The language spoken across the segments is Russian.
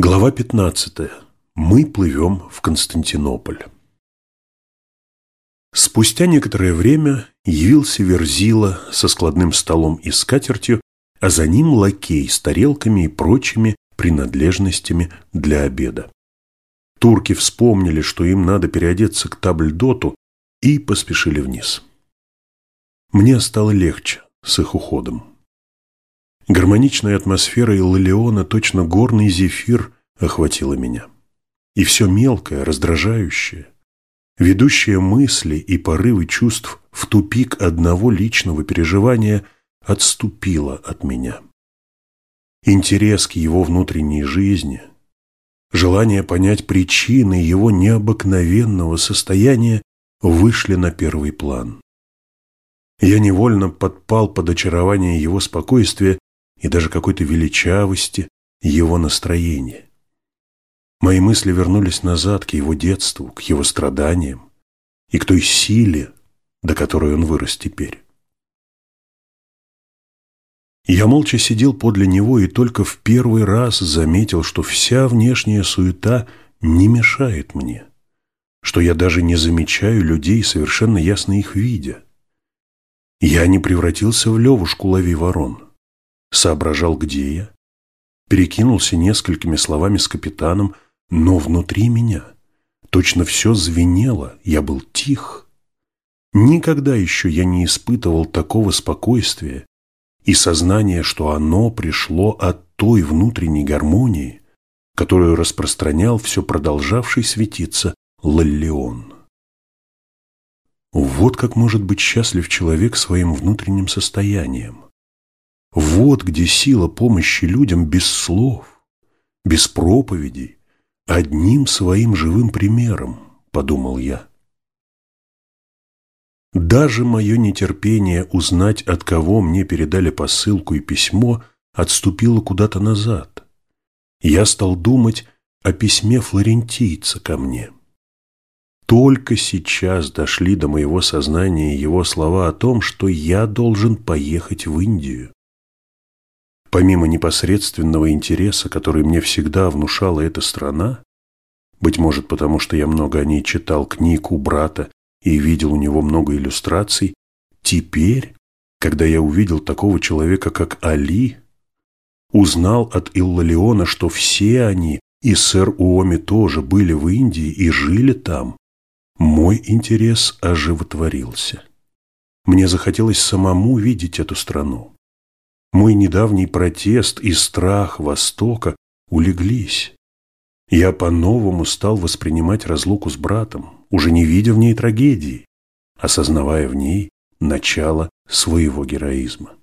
Глава 15. Мы плывем в Константинополь. Спустя некоторое время явился Верзила со складным столом и скатертью, а за ним лакей с тарелками и прочими принадлежностями для обеда. Турки вспомнили, что им надо переодеться к табльдоту, и поспешили вниз. Мне стало легче с их уходом. Гармоничная атмосфера Иллиона, точно горный зефир, охватила меня. И все мелкое, раздражающее, ведущее мысли и порывы чувств в тупик одного личного переживания отступило от меня. Интерес к его внутренней жизни, желание понять причины его необыкновенного состояния вышли на первый план. Я невольно подпал под очарование его спокойствия и даже какой-то величавости его настроения. Мои мысли вернулись назад к его детству, к его страданиям и к той силе, до которой он вырос теперь. Я молча сидел подле него и только в первый раз заметил, что вся внешняя суета не мешает мне, что я даже не замечаю людей, совершенно ясно их видя. Я не превратился в левушку лови ворон соображал, где я, перекинулся несколькими словами с капитаном, но внутри меня точно все звенело, я был тих. Никогда еще я не испытывал такого спокойствия и сознания, что оно пришло от той внутренней гармонии, которую распространял все продолжавший светиться Лаллеон. Вот как может быть счастлив человек своим внутренним состоянием. Вот где сила помощи людям без слов, без проповедей, одним своим живым примером, подумал я. Даже мое нетерпение узнать, от кого мне передали посылку и письмо, отступило куда-то назад. Я стал думать о письме флорентийца ко мне. Только сейчас дошли до моего сознания его слова о том, что я должен поехать в Индию. Помимо непосредственного интереса, который мне всегда внушала эта страна, быть может потому, что я много о ней читал книг у брата и видел у него много иллюстраций, теперь, когда я увидел такого человека, как Али, узнал от Иллалиона, что все они, и сэр Уоми тоже, были в Индии и жили там, мой интерес оживотворился. Мне захотелось самому видеть эту страну. Мой недавний протест и страх Востока улеглись. Я по-новому стал воспринимать разлуку с братом, уже не видя в ней трагедии, осознавая в ней начало своего героизма.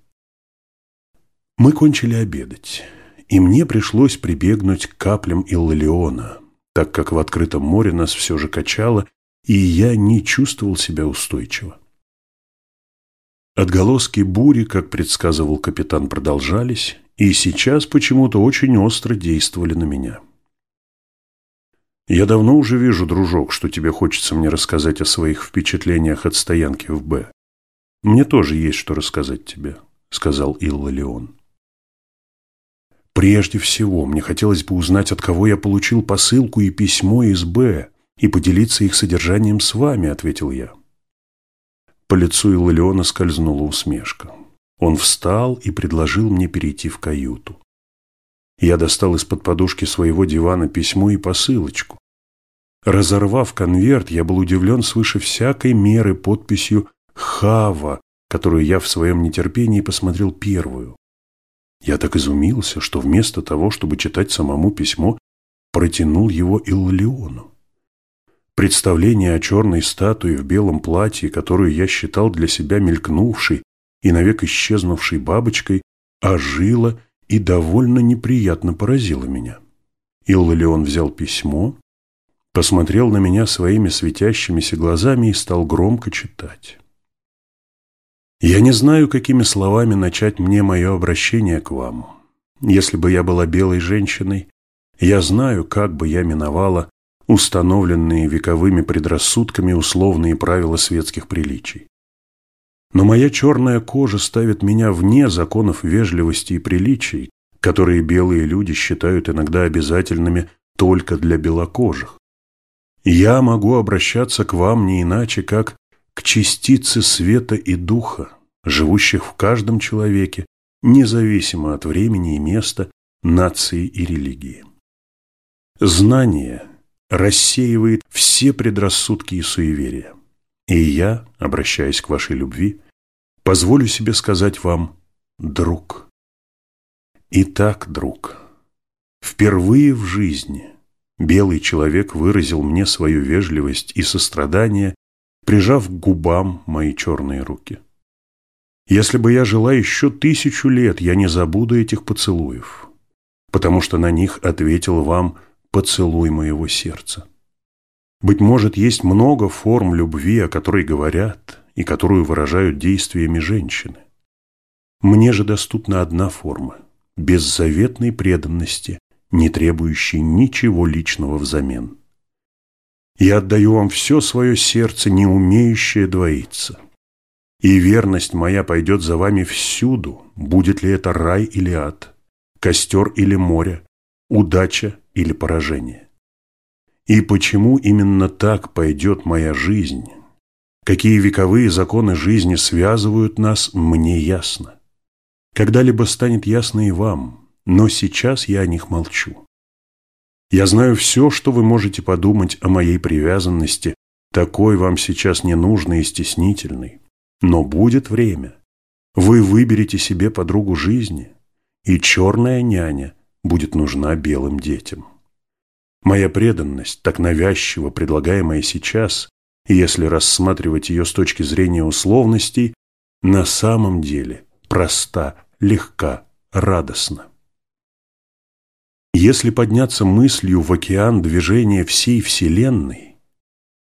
Мы кончили обедать, и мне пришлось прибегнуть к каплям Иллиона, так как в открытом море нас все же качало, и я не чувствовал себя устойчиво. Отголоски бури, как предсказывал капитан, продолжались, и сейчас почему-то очень остро действовали на меня. «Я давно уже вижу, дружок, что тебе хочется мне рассказать о своих впечатлениях от стоянки в Б. Мне тоже есть что рассказать тебе», — сказал Илла Леон. «Прежде всего, мне хотелось бы узнать, от кого я получил посылку и письмо из Б, и поделиться их содержанием с вами», — ответил я. По лицу Иллиона скользнула усмешка. Он встал и предложил мне перейти в каюту. Я достал из-под подушки своего дивана письмо и посылочку. Разорвав конверт, я был удивлен свыше всякой меры подписью «Хава», которую я в своем нетерпении посмотрел первую. Я так изумился, что вместо того, чтобы читать самому письмо, протянул его Иллиону. Представление о черной статуе в белом платье, которую я считал для себя мелькнувшей и навек исчезнувшей бабочкой, ожило и довольно неприятно поразило меня. Иллион взял письмо, посмотрел на меня своими светящимися глазами и стал громко читать. «Я не знаю, какими словами начать мне мое обращение к вам. Если бы я была белой женщиной, я знаю, как бы я миновала установленные вековыми предрассудками условные правила светских приличий. Но моя черная кожа ставит меня вне законов вежливости и приличий, которые белые люди считают иногда обязательными только для белокожих. Я могу обращаться к вам не иначе, как к частице света и духа, живущих в каждом человеке, независимо от времени и места, нации и религии. Знание рассеивает все предрассудки и суеверия. И я, обращаясь к вашей любви, позволю себе сказать вам «друг». Итак, друг, впервые в жизни белый человек выразил мне свою вежливость и сострадание, прижав к губам мои черные руки. Если бы я жила еще тысячу лет, я не забуду этих поцелуев, потому что на них ответил вам поцелуй моего сердца. Быть может, есть много форм любви, о которой говорят и которую выражают действиями женщины. Мне же доступна одна форма – беззаветной преданности, не требующей ничего личного взамен. Я отдаю вам все свое сердце, не умеющее двоиться. И верность моя пойдет за вами всюду, будет ли это рай или ад, костер или море, удача или поражение. И почему именно так пойдет моя жизнь, какие вековые законы жизни связывают нас, мне ясно. Когда-либо станет ясно и вам, но сейчас я о них молчу. Я знаю все, что вы можете подумать о моей привязанности, такой вам сейчас ненужный и стеснительный. Но будет время. Вы выберете себе подругу жизни, и черная няня будет нужна белым детям. Моя преданность, так навязчиво предлагаемая сейчас, если рассматривать ее с точки зрения условностей, на самом деле проста, легка, радостна. Если подняться мыслью в океан движения всей Вселенной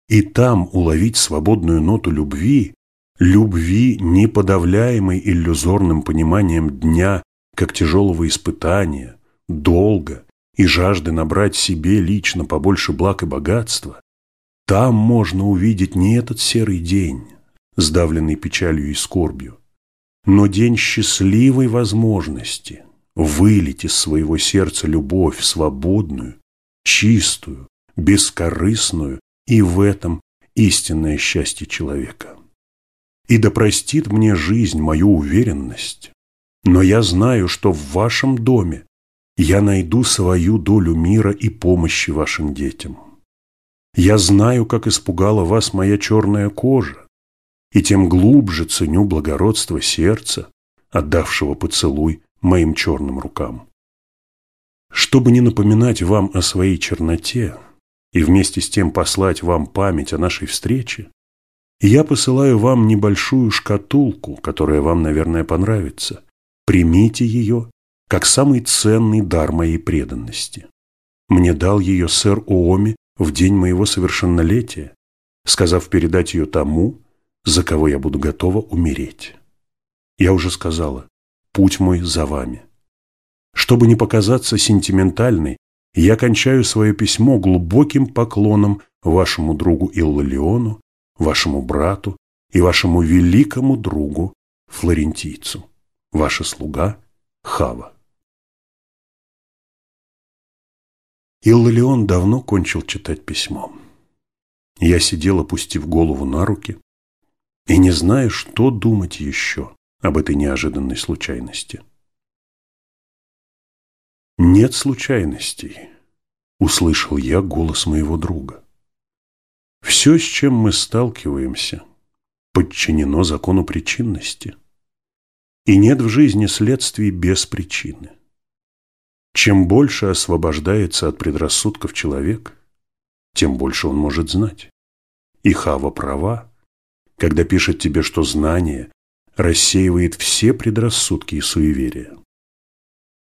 и там уловить свободную ноту любви, любви, не подавляемой иллюзорным пониманием дня как тяжелого испытания, долга и жажды набрать себе лично побольше благ и богатства, там можно увидеть не этот серый день, сдавленный печалью и скорбью, но день счастливой возможности вылить из своего сердца любовь свободную, чистую, бескорыстную и в этом истинное счастье человека. И да простит мне жизнь мою уверенность, но я знаю, что в вашем доме я найду свою долю мира и помощи вашим детям. Я знаю, как испугала вас моя черная кожа, и тем глубже ценю благородство сердца, отдавшего поцелуй моим черным рукам. Чтобы не напоминать вам о своей черноте и вместе с тем послать вам память о нашей встрече, я посылаю вам небольшую шкатулку, которая вам, наверное, понравится. Примите ее как самый ценный дар моей преданности. Мне дал ее сэр Уоми в день моего совершеннолетия, сказав передать ее тому, за кого я буду готова умереть. Я уже сказала, путь мой за вами. Чтобы не показаться сентиментальной, я кончаю свое письмо глубоким поклоном вашему другу Иллалиону, вашему брату и вашему великому другу Флорентийцу, ваша слуга Хава. Иллалион давно кончил читать письмо. Я сидел, опустив голову на руки, и не зная, что думать еще об этой неожиданной случайности. «Нет случайностей», — услышал я голос моего друга. «Все, с чем мы сталкиваемся, подчинено закону причинности, и нет в жизни следствий без причины. Чем больше освобождается от предрассудков человек, тем больше он может знать. И Хава права, когда пишет тебе, что знание рассеивает все предрассудки и суеверия.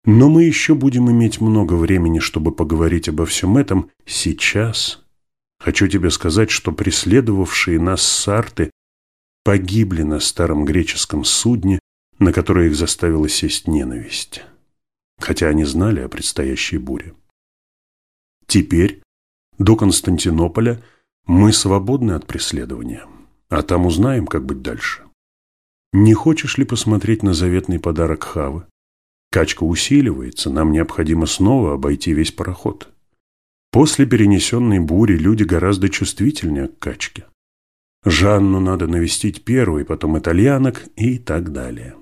Но мы еще будем иметь много времени, чтобы поговорить обо всем этом сейчас. Хочу тебе сказать, что преследовавшие нас сарты погибли на старом греческом судне, на которое их заставила сесть ненависть хотя они знали о предстоящей буре. Теперь, до Константинополя, мы свободны от преследования, а там узнаем, как быть дальше. Не хочешь ли посмотреть на заветный подарок Хавы? Качка усиливается, нам необходимо снова обойти весь пароход. После перенесенной бури люди гораздо чувствительнее к качке. Жанну надо навестить первой, потом итальянок и так далее.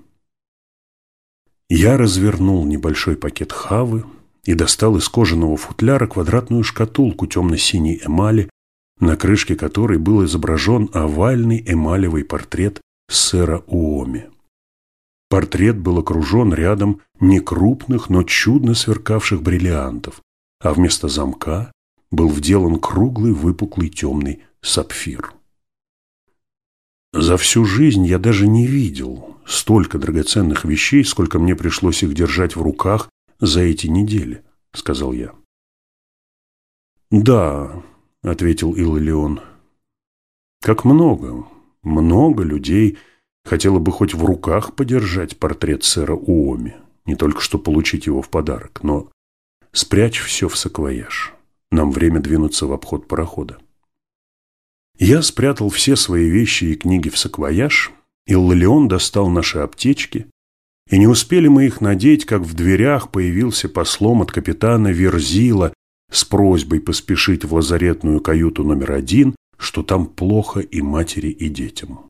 Я развернул небольшой пакет хавы и достал из кожаного футляра квадратную шкатулку темно-синей эмали, на крышке которой был изображен овальный эмалевый портрет сэра Уоми. Портрет был окружен рядом некрупных, но чудно сверкавших бриллиантов, а вместо замка был вделан круглый выпуклый темный сапфир. За всю жизнь я даже не видел столько драгоценных вещей, сколько мне пришлось их держать в руках за эти недели, сказал я. Да, ответил Иллион. Как много, много людей хотело бы хоть в руках подержать портрет сэра Уоми, не только что получить его в подарок, но спрячь все в саквояж. Нам время двинуться в обход парохода. Я спрятал все свои вещи и книги в саквояж, и Лолеон достал наши аптечки, и не успели мы их надеть, как в дверях появился послом от капитана Верзила с просьбой поспешить в лазаретную каюту номер один, что там плохо и матери, и детям.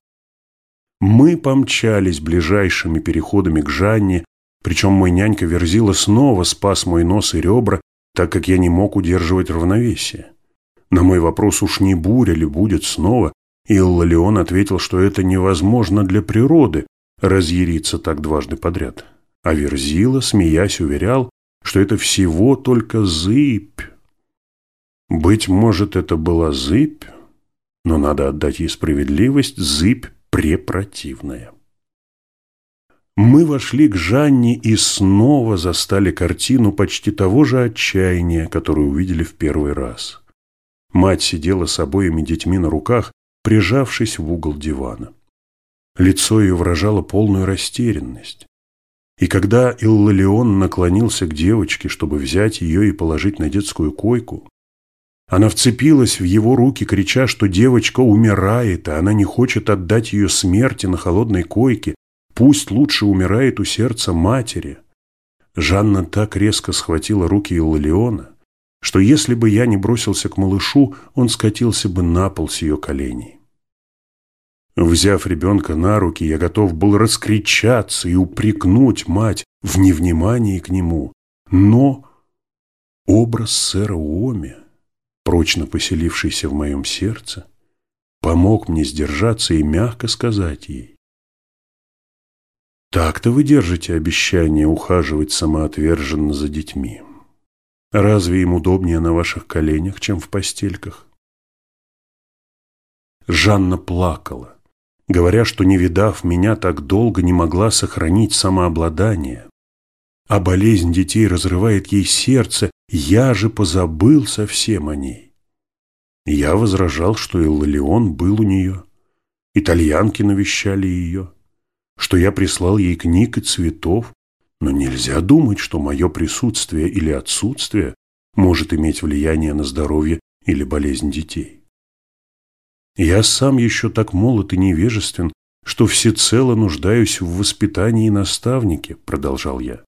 Мы помчались ближайшими переходами к Жанне, причем мой нянька Верзила снова спас мой нос и ребра, так как я не мог удерживать равновесие. На мой вопрос, уж не буря ли будет снова, Иллалион ответил, что это невозможно для природы разъяриться так дважды подряд. А Верзила, смеясь, уверял, что это всего только зыбь. Быть может, это была зыбь, но надо отдать ей справедливость, зыбь препротивная. Мы вошли к Жанне и снова застали картину почти того же отчаяния, которую увидели в первый раз. Мать сидела с обоими детьми на руках, прижавшись в угол дивана. Лицо ее выражало полную растерянность. И когда Иллалион наклонился к девочке, чтобы взять ее и положить на детскую койку, она вцепилась в его руки, крича, что девочка умирает, а она не хочет отдать ее смерти на холодной койке, пусть лучше умирает у сердца матери. Жанна так резко схватила руки Иллалиона, что если бы я не бросился к малышу, он скатился бы на пол с ее коленей. Взяв ребенка на руки, я готов был раскричаться и упрекнуть мать в невнимании к нему. Но образ сэра Уоми, прочно поселившийся в моем сердце, помог мне сдержаться и мягко сказать ей. Так-то вы держите обещание ухаживать самоотверженно за детьми. Разве им удобнее на ваших коленях, чем в постельках? Жанна плакала, говоря, что, не видав меня так долго, не могла сохранить самообладание. А болезнь детей разрывает ей сердце, я же позабыл совсем о ней. Я возражал, что Иллион был у нее, итальянки навещали ее, что я прислал ей книг и цветов, но нельзя думать, что мое присутствие или отсутствие может иметь влияние на здоровье или болезнь детей. Я сам еще так молод и невежествен, что всецело нуждаюсь в воспитании наставнике, продолжал я.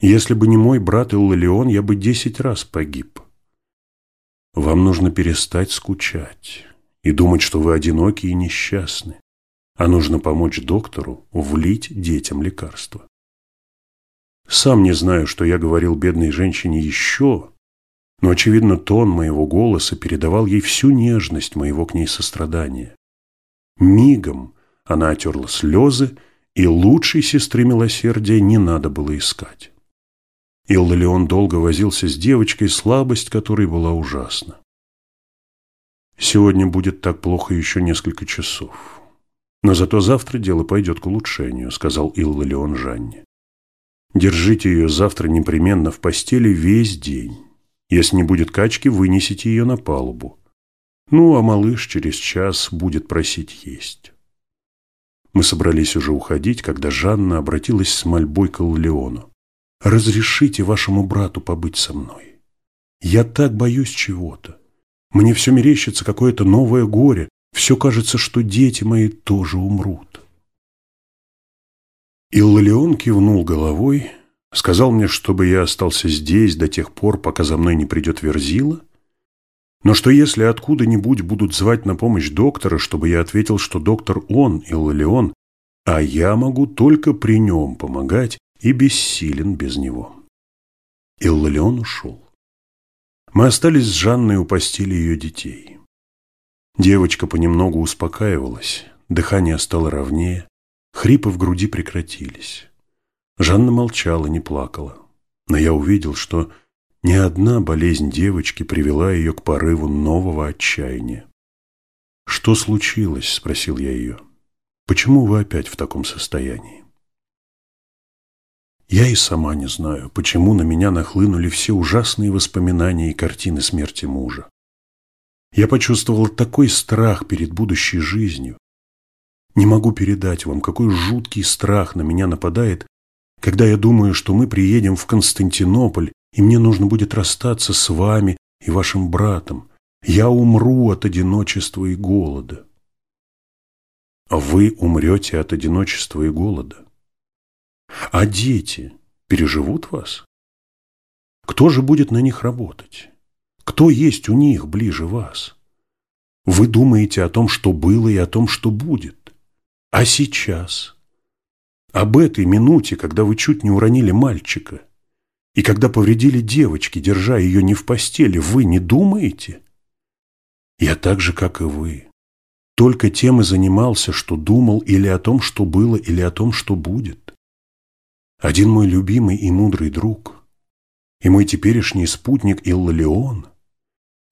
Если бы не мой брат Иллион, я бы десять раз погиб. Вам нужно перестать скучать и думать, что вы одиноки и несчастны, а нужно помочь доктору влить детям лекарства. Сам не знаю, что я говорил бедной женщине еще, но, очевидно, тон моего голоса передавал ей всю нежность моего к ней сострадания. Мигом она отерла слезы, и лучшей сестры милосердия не надо было искать. Иллалион долго возился с девочкой, слабость которой была ужасна. Сегодня будет так плохо еще несколько часов. Но зато завтра дело пойдет к улучшению, сказал Иллалион Жанне. Держите ее завтра непременно в постели весь день. Если не будет качки, вынесите ее на палубу. Ну, а малыш через час будет просить есть. Мы собрались уже уходить, когда Жанна обратилась с мольбой к Леону. «Разрешите вашему брату побыть со мной. Я так боюсь чего-то. Мне все мерещится какое-то новое горе. Все кажется, что дети мои тоже умрут». Иллион кивнул головой, Сказал мне, чтобы я остался здесь до тех пор, пока за мной не придет Верзила, но что если откуда-нибудь будут звать на помощь доктора, чтобы я ответил, что доктор он, Иллион, а я могу только при нем помогать и бессилен без него. Иллион ушел. Мы остались с Жанной у постели ее детей. Девочка понемногу успокаивалась, дыхание стало ровнее, хрипы в груди прекратились. Жанна молчала, не плакала, но я увидел, что ни одна болезнь девочки привела ее к порыву нового отчаяния. «Что случилось?» – спросил я ее. «Почему вы опять в таком состоянии?» Я и сама не знаю, почему на меня нахлынули все ужасные воспоминания и картины смерти мужа. Я почувствовал такой страх перед будущей жизнью. Не могу передать вам, какой жуткий страх на меня нападает, когда я думаю, что мы приедем в Константинополь и мне нужно будет расстаться с вами и вашим братом. Я умру от одиночества и голода. А вы умрете от одиночества и голода. А дети переживут вас? Кто же будет на них работать? Кто есть у них ближе вас? Вы думаете о том, что было и о том, что будет. А сейчас? Об этой минуте, когда вы чуть не уронили мальчика – и когда повредили девочке, держа ее не в постели, вы не думаете? Я так же, как и вы. Только тем и занимался, что думал или о том, что было, или о том, что будет. Один мой любимый и мудрый друг, и мой теперешний спутник Иллалион,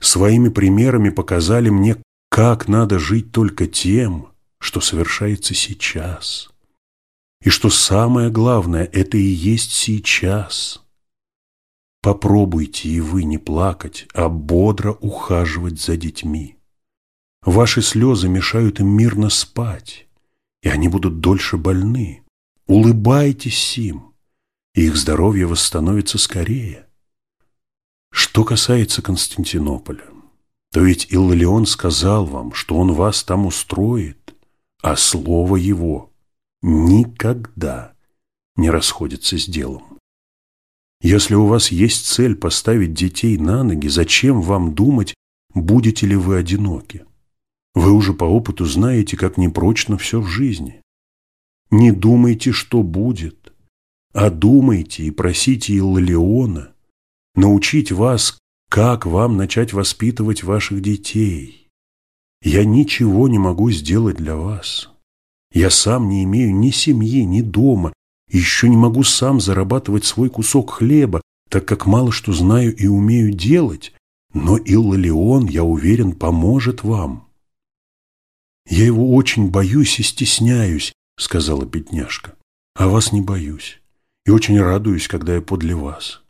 своими примерами показали мне, как надо жить только тем, что совершается сейчас. И что самое главное, это и есть сейчас. Попробуйте и вы не плакать, а бодро ухаживать за детьми. Ваши слезы мешают им мирно спать, и они будут дольше больны. Улыбайтесь им, и их здоровье восстановится скорее. Что касается Константинополя, то ведь Иллион сказал вам, что он вас там устроит, а слово его никогда не расходится с делом. Если у вас есть цель поставить детей на ноги, зачем вам думать, будете ли вы одиноки? Вы уже по опыту знаете, как непрочно все в жизни. Не думайте, что будет, а думайте и просите Иллиона научить вас, как вам начать воспитывать ваших детей. Я ничего не могу сделать для вас. Я сам не имею ни семьи, ни дома, еще не могу сам зарабатывать свой кусок хлеба, так как мало что знаю и умею делать, но Иллалион, я уверен, поможет вам. Я его очень боюсь и стесняюсь, сказала бедняжка, а вас не боюсь и очень радуюсь, когда я подле вас.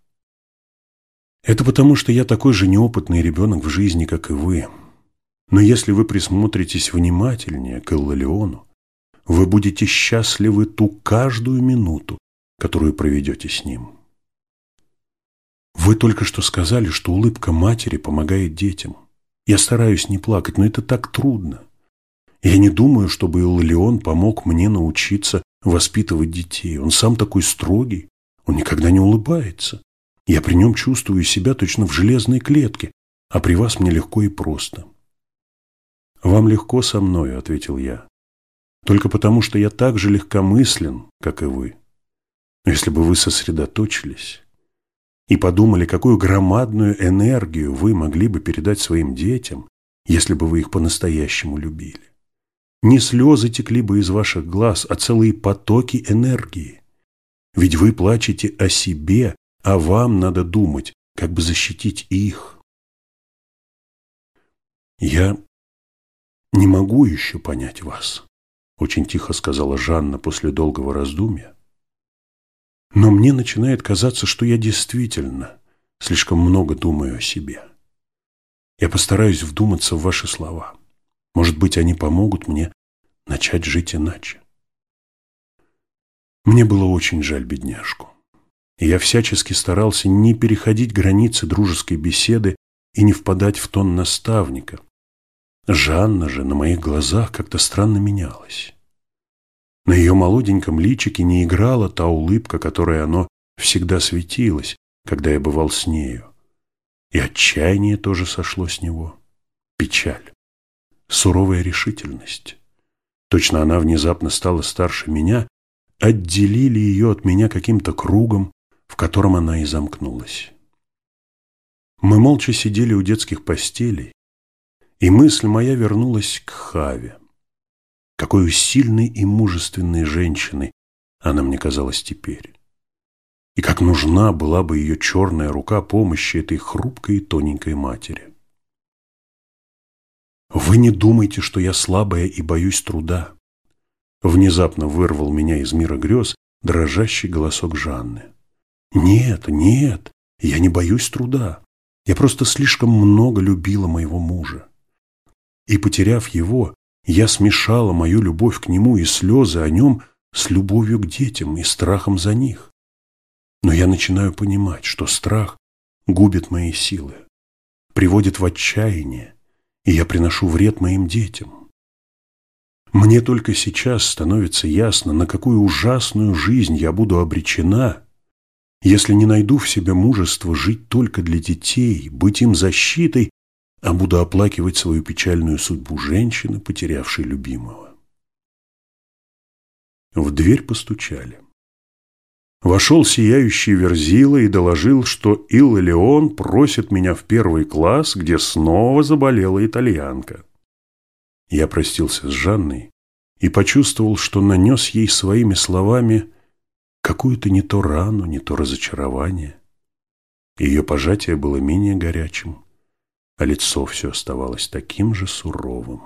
Это потому, что я такой же неопытный ребенок в жизни, как и вы. Но если вы присмотритесь внимательнее к Иллалиону, вы будете счастливы ту каждую минуту, которую проведете с ним. Вы только что сказали, что улыбка матери помогает детям. Я стараюсь не плакать, но это так трудно. Я не думаю, чтобы Иллион помог мне научиться воспитывать детей. Он сам такой строгий, он никогда не улыбается. Я при нем чувствую себя точно в железной клетке, а при вас мне легко и просто. «Вам легко со мною», — ответил я только потому, что я так же легкомыслен, как и вы. Но если бы вы сосредоточились и подумали, какую громадную энергию вы могли бы передать своим детям, если бы вы их по-настоящему любили. Не слезы текли бы из ваших глаз, а целые потоки энергии. Ведь вы плачете о себе, а вам надо думать, как бы защитить их. Я не могу еще понять вас очень тихо сказала Жанна после долгого раздумья. Но мне начинает казаться, что я действительно слишком много думаю о себе. Я постараюсь вдуматься в ваши слова. Может быть, они помогут мне начать жить иначе. Мне было очень жаль бедняжку. И я всячески старался не переходить границы дружеской беседы и не впадать в тон наставника, Жанна же на моих глазах как-то странно менялась. На ее молоденьком личике не играла та улыбка, которой оно всегда светилось, когда я бывал с нею. И отчаяние тоже сошло с него. Печаль. Суровая решительность. Точно она внезапно стала старше меня, отделили ее от меня каким-то кругом, в котором она и замкнулась. Мы молча сидели у детских постелей, и мысль моя вернулась к Хаве. Какой сильной и мужественной женщиной она мне казалась теперь. И как нужна была бы ее черная рука помощи этой хрупкой и тоненькой матери. «Вы не думайте, что я слабая и боюсь труда», внезапно вырвал меня из мира грез дрожащий голосок Жанны. «Нет, нет, я не боюсь труда. Я просто слишком много любила моего мужа. И, потеряв его, я смешала мою любовь к нему и слезы о нем с любовью к детям и страхом за них. Но я начинаю понимать, что страх губит мои силы, приводит в отчаяние, и я приношу вред моим детям. Мне только сейчас становится ясно, на какую ужасную жизнь я буду обречена, если не найду в себе мужество жить только для детей, быть им защитой, а буду оплакивать свою печальную судьбу женщины, потерявшей любимого. В дверь постучали. Вошел сияющий Верзила и доложил, что Иллион просит меня в первый класс, где снова заболела итальянка. Я простился с Жанной и почувствовал, что нанес ей своими словами какую-то не то рану, не то разочарование. Ее пожатие было менее горячим, а лицо все оставалось таким же суровым.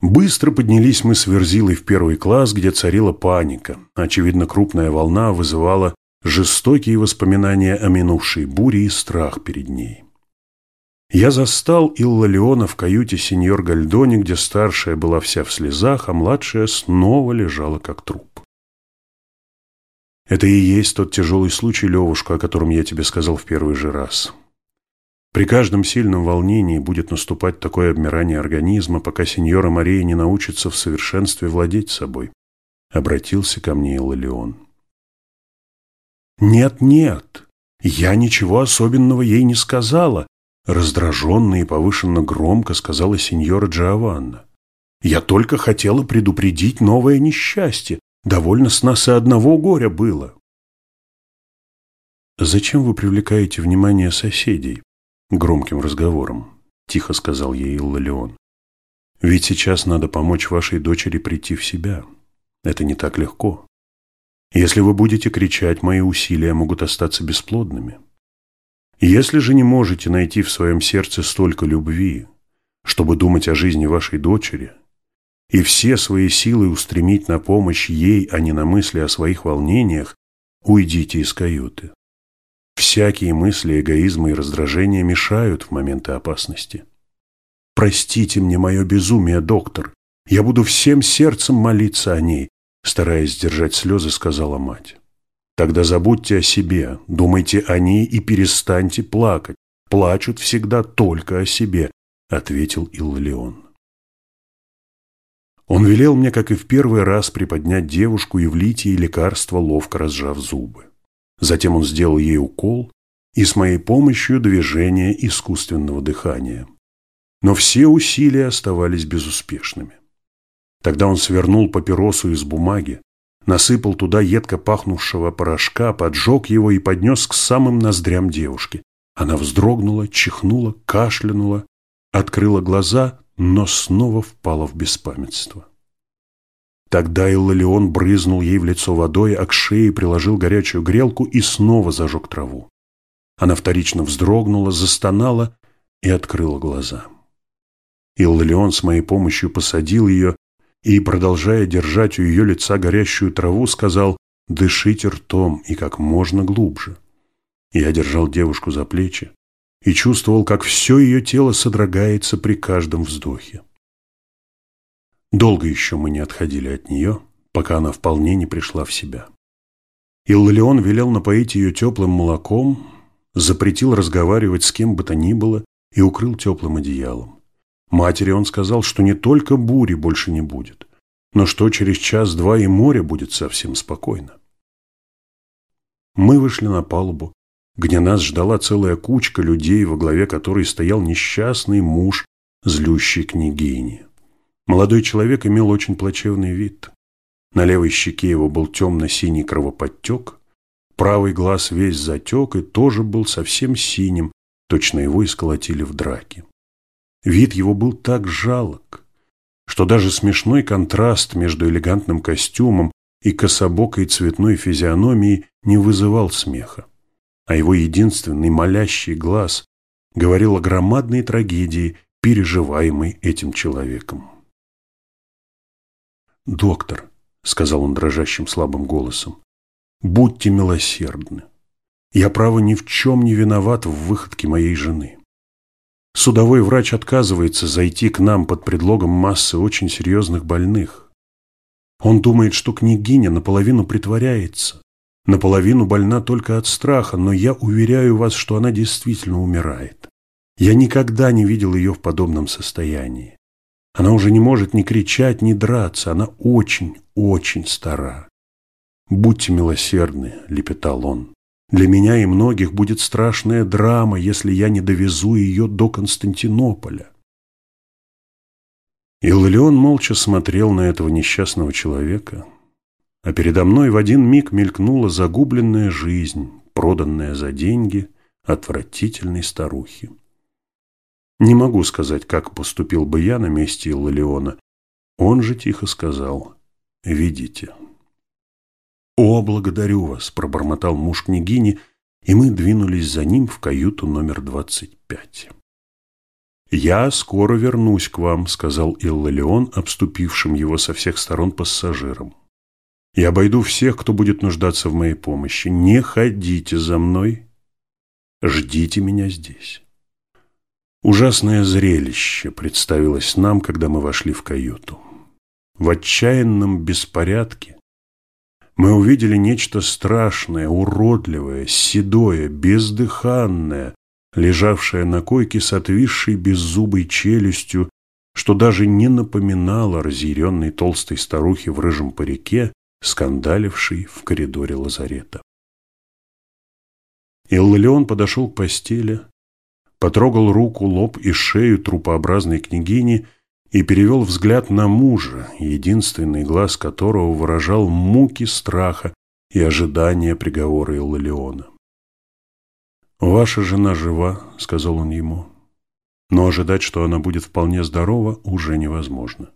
Быстро поднялись мы с Верзилой в первый класс, где царила паника. Очевидно, крупная волна вызывала жестокие воспоминания о минувшей буре и страх перед ней. Я застал Илла Леона в каюте сеньор Гальдони, где старшая была вся в слезах, а младшая снова лежала как труп. Это и есть тот тяжелый случай, Левушка, о котором я тебе сказал в первый же раз. При каждом сильном волнении будет наступать такое обмирание организма, пока сеньора Мария не научится в совершенстве владеть собой. Обратился ко мне Иллион. «Нет, нет, я ничего особенного ей не сказала», Раздраженно и повышенно громко сказала сеньора Джованна. «Я только хотела предупредить новое несчастье. Довольно с нас и одного горя было». «Зачем вы привлекаете внимание соседей громким разговором?» – тихо сказал ей Иллалион. «Ведь сейчас надо помочь вашей дочери прийти в себя. Это не так легко. Если вы будете кричать, мои усилия могут остаться бесплодными. Если же не можете найти в своем сердце столько любви, чтобы думать о жизни вашей дочери, и все свои силы устремить на помощь ей, а не на мысли о своих волнениях, уйдите из каюты. Всякие мысли эгоизма и раздражения мешают в моменты опасности. Простите мне мое безумие, доктор. Я буду всем сердцем молиться о ней, стараясь сдержать слезы, сказала мать. Тогда забудьте о себе, думайте о ней и перестаньте плакать. Плачут всегда только о себе, ответил Иллион. Он велел мне, как и в первый раз, приподнять девушку и влить ей лекарство, ловко разжав зубы. Затем он сделал ей укол и с моей помощью движение искусственного дыхания. Но все усилия оставались безуспешными. Тогда он свернул папиросу из бумаги, насыпал туда едко пахнувшего порошка, поджег его и поднес к самым ноздрям девушки. Она вздрогнула, чихнула, кашлянула, открыла глаза, но снова впала в беспамятство. Тогда Иллалион брызнул ей в лицо водой, а к шее приложил горячую грелку и снова зажег траву. Она вторично вздрогнула, застонала и открыла глаза. Иллалион с моей помощью посадил ее и, продолжая держать у ее лица горящую траву, сказал «Дышите ртом и как можно глубже». Я держал девушку за плечи и чувствовал, как все ее тело содрогается при каждом вздохе. Долго еще мы не отходили от нее, пока она вполне не пришла в себя. Иллион велел напоить ее теплым молоком, запретил разговаривать с кем бы то ни было и укрыл теплым одеялом. Матери он сказал, что не только бури больше не будет, но что через час-два и море будет совсем спокойно. Мы вышли на палубу, где нас ждала целая кучка людей, во главе которой стоял несчастный муж злющей княгини. Молодой человек имел очень плачевный вид. На левой щеке его был темно-синий кровоподтек, правый глаз весь затек и тоже был совсем синим, точно его исколотили в драке. Вид его был так жалок, что даже смешной контраст между элегантным костюмом и кособокой цветной физиономией не вызывал смеха, а его единственный молящий глаз говорил о громадной трагедии, переживаемой этим человеком. «Доктор», — сказал он дрожащим слабым голосом, — «будьте милосердны. Я, право, ни в чем не виноват в выходке моей жены. Судовой врач отказывается зайти к нам под предлогом массы очень серьезных больных. Он думает, что княгиня наполовину притворяется, наполовину больна только от страха, но я уверяю вас, что она действительно умирает. Я никогда не видел ее в подобном состоянии. Она уже не может ни кричать, ни драться, она очень, очень стара. «Будьте милосердны», — лепетал он. Для меня и многих будет страшная драма, если я не довезу ее до Константинополя. Иллион молча смотрел на этого несчастного человека, а передо мной в один миг мелькнула загубленная жизнь, проданная за деньги отвратительной старухи. Не могу сказать, как поступил бы я на месте Иллиона. Он же тихо сказал «Видите». «О, благодарю вас!» – пробормотал муж княгини, и мы двинулись за ним в каюту номер двадцать пять. «Я скоро вернусь к вам», – сказал Иллалион, обступившим его со всех сторон пассажирам. «Я обойду всех, кто будет нуждаться в моей помощи. Не ходите за мной, ждите меня здесь». Ужасное зрелище представилось нам, когда мы вошли в каюту. В отчаянном беспорядке мы увидели нечто страшное, уродливое, седое, бездыханное, лежавшее на койке с отвисшей беззубой челюстью, что даже не напоминало разъяренной толстой старухе в рыжем парике, скандалившей в коридоре лазарета. Иллион подошел к постели, потрогал руку, лоб и шею трупообразной княгини и перевел взгляд на мужа, единственный глаз которого выражал муки страха и ожидания приговора Иллиона. «Ваша жена жива», — сказал он ему, — «но ожидать, что она будет вполне здорова, уже невозможно.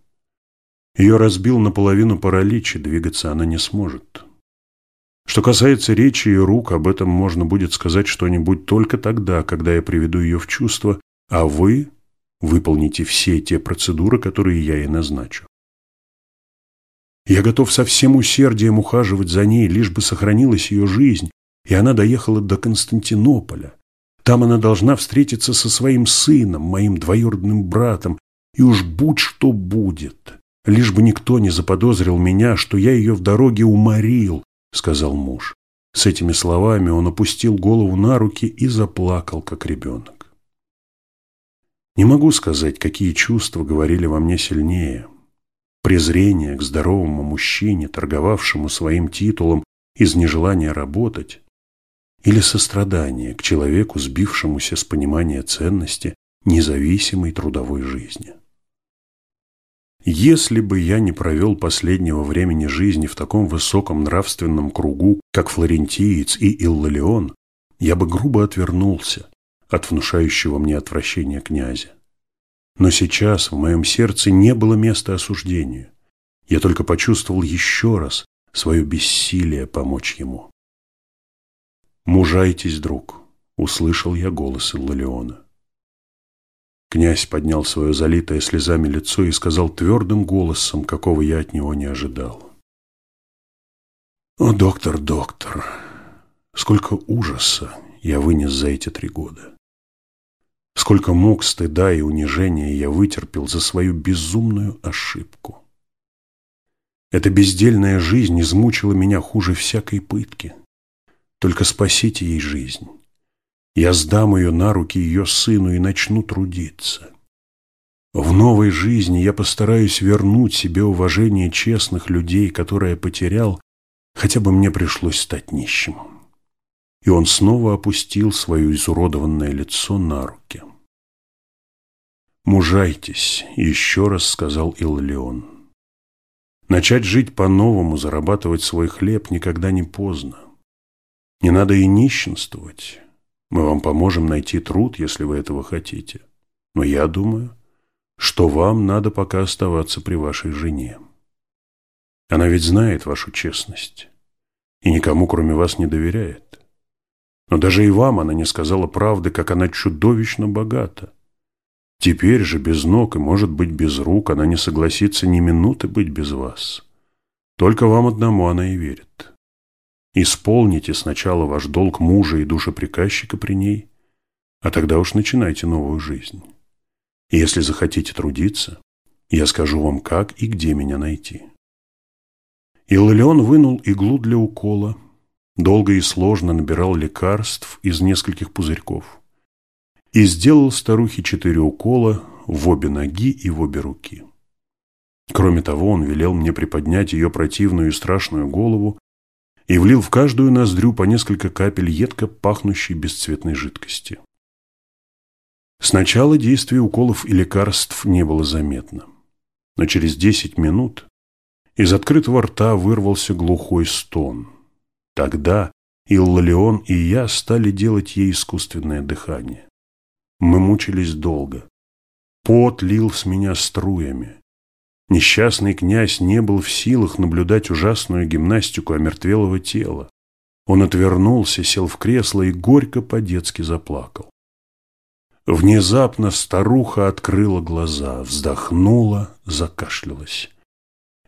Ее разбил наполовину паралич, и двигаться она не сможет. Что касается речи и рук, об этом можно будет сказать что-нибудь только тогда, когда я приведу ее в чувство, а вы Выполните все те процедуры, которые я ей назначу. Я готов со всем усердием ухаживать за ней, лишь бы сохранилась ее жизнь, и она доехала до Константинополя. Там она должна встретиться со своим сыном, моим двоюродным братом, и уж будь что будет, лишь бы никто не заподозрил меня, что я ее в дороге уморил, сказал муж. С этими словами он опустил голову на руки и заплакал, как ребенок. Не могу сказать, какие чувства говорили во мне сильнее. Презрение к здоровому мужчине, торговавшему своим титулом из нежелания работать, или сострадание к человеку, сбившемуся с понимания ценности независимой трудовой жизни. Если бы я не провел последнего времени жизни в таком высоком нравственном кругу, как флорентиец и Иллалион, я бы грубо отвернулся от внушающего мне отвращения князя. Но сейчас в моем сердце не было места осуждению. Я только почувствовал еще раз свое бессилие помочь ему. «Мужайтесь, друг», — услышал я голос Иллалиона. Князь поднял свое залитое слезами лицо и сказал твердым голосом, какого я от него не ожидал. «О, доктор, доктор, сколько ужаса я вынес за эти три года! Сколько мук, стыда и унижения я вытерпел за свою безумную ошибку. Эта бездельная жизнь измучила меня хуже всякой пытки. Только спасите ей жизнь. Я сдам ее на руки ее сыну и начну трудиться. В новой жизни я постараюсь вернуть себе уважение честных людей, которое потерял, хотя бы мне пришлось стать нищим. и он снова опустил свое изуродованное лицо на руки. «Мужайтесь», — еще раз сказал Иллион. «Начать жить по-новому, зарабатывать свой хлеб никогда не поздно. Не надо и нищенствовать. Мы вам поможем найти труд, если вы этого хотите. Но я думаю, что вам надо пока оставаться при вашей жене. Она ведь знает вашу честность и никому, кроме вас, не доверяет. Но даже и вам она не сказала правды, как она чудовищно богата. Теперь же без ног и, может быть, без рук она не согласится ни минуты быть без вас. Только вам одному она и верит. Исполните сначала ваш долг мужа и душеприказчика при ней, а тогда уж начинайте новую жизнь. И если захотите трудиться, я скажу вам, как и где меня найти. Иллион вынул иглу для укола, долго и сложно набирал лекарств из нескольких пузырьков и сделал старухе четыре укола в обе ноги и в обе руки. Кроме того, он велел мне приподнять ее противную и страшную голову и влил в каждую ноздрю по несколько капель едко пахнущей бесцветной жидкости. Сначала действие уколов и лекарств не было заметно, но через десять минут из открытого рта вырвался глухой стон. Тогда Иллалион и я стали делать ей искусственное дыхание. Мы мучились долго. Пот лил с меня струями. Несчастный князь не был в силах наблюдать ужасную гимнастику омертвелого тела. Он отвернулся, сел в кресло и горько по-детски заплакал. Внезапно старуха открыла глаза, вздохнула, закашлялась.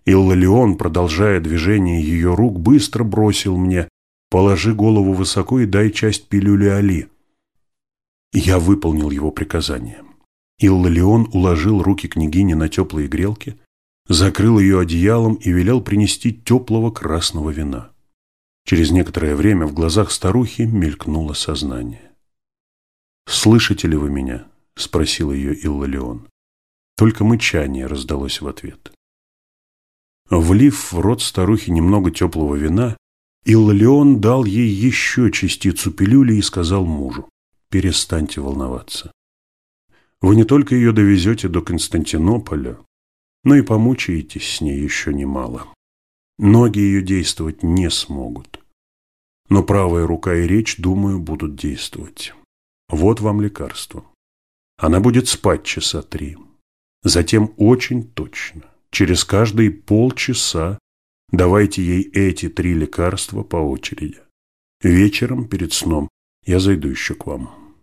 Иллалион, продолжая движение ее рук, быстро бросил мне «Положи голову высоко и дай часть пилюли Али». Я выполнил его приказание. Иллалион уложил руки княгини на теплые грелки, закрыл ее одеялом и велел принести теплого красного вина. Через некоторое время в глазах старухи мелькнуло сознание. «Слышите ли вы меня?» – спросил ее Иллалион. Только мычание раздалось в ответ. Влив в рот старухи немного теплого вина, Иллалион дал ей еще частицу пилюли и сказал мужу, «Перестаньте волноваться. Вы не только ее довезете до Константинополя, но и помучаетесь с ней еще немало. Ноги ее действовать не смогут. Но правая рука и речь, думаю, будут действовать. Вот вам лекарство. Она будет спать часа три. Затем очень точно, через каждые полчаса давайте ей эти три лекарства по очереди. Вечером перед сном я зайду еще к вам.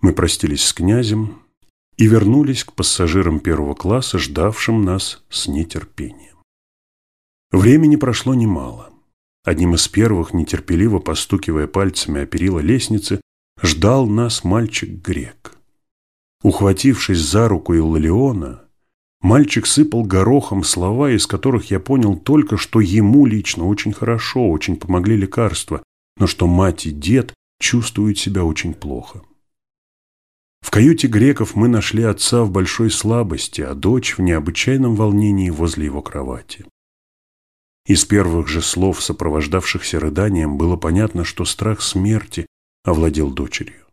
Мы простились с князем, и вернулись к пассажирам первого класса, ждавшим нас с нетерпением. Времени прошло немало. Одним из первых, нетерпеливо постукивая пальцами о перила лестницы, ждал нас мальчик-грек. Ухватившись за руку Иллалиона, мальчик сыпал горохом слова, из которых я понял только, что ему лично очень хорошо, очень помогли лекарства, но что мать и дед чувствуют себя очень плохо. В каюте греков мы нашли отца в большой слабости, а дочь в необычайном волнении возле его кровати. Из первых же слов, сопровождавшихся рыданием, было понятно, что страх смерти овладел дочерью.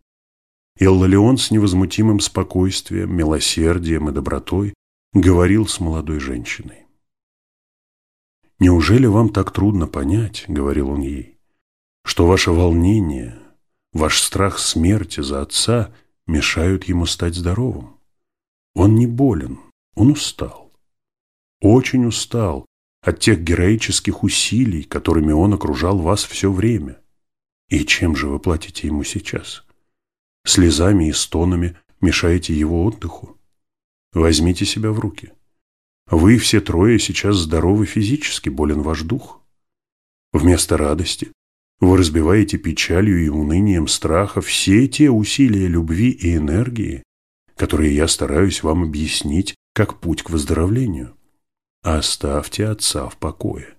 Иллалион с невозмутимым спокойствием, милосердием и добротой говорил с молодой женщиной. «Неужели вам так трудно понять, — говорил он ей, — что ваше волнение, ваш страх смерти за отца — мешают ему стать здоровым. Он не болен, он устал. Очень устал от тех героических усилий, которыми он окружал вас все время. И чем же вы платите ему сейчас? Слезами и стонами мешаете его отдыху? Возьмите себя в руки. Вы все трое сейчас здоровы физически, болен ваш дух. Вместо радости вы разбиваете печалью и унынием страха все те усилия любви и энергии, которые я стараюсь вам объяснить как путь к выздоровлению. Оставьте отца в покое.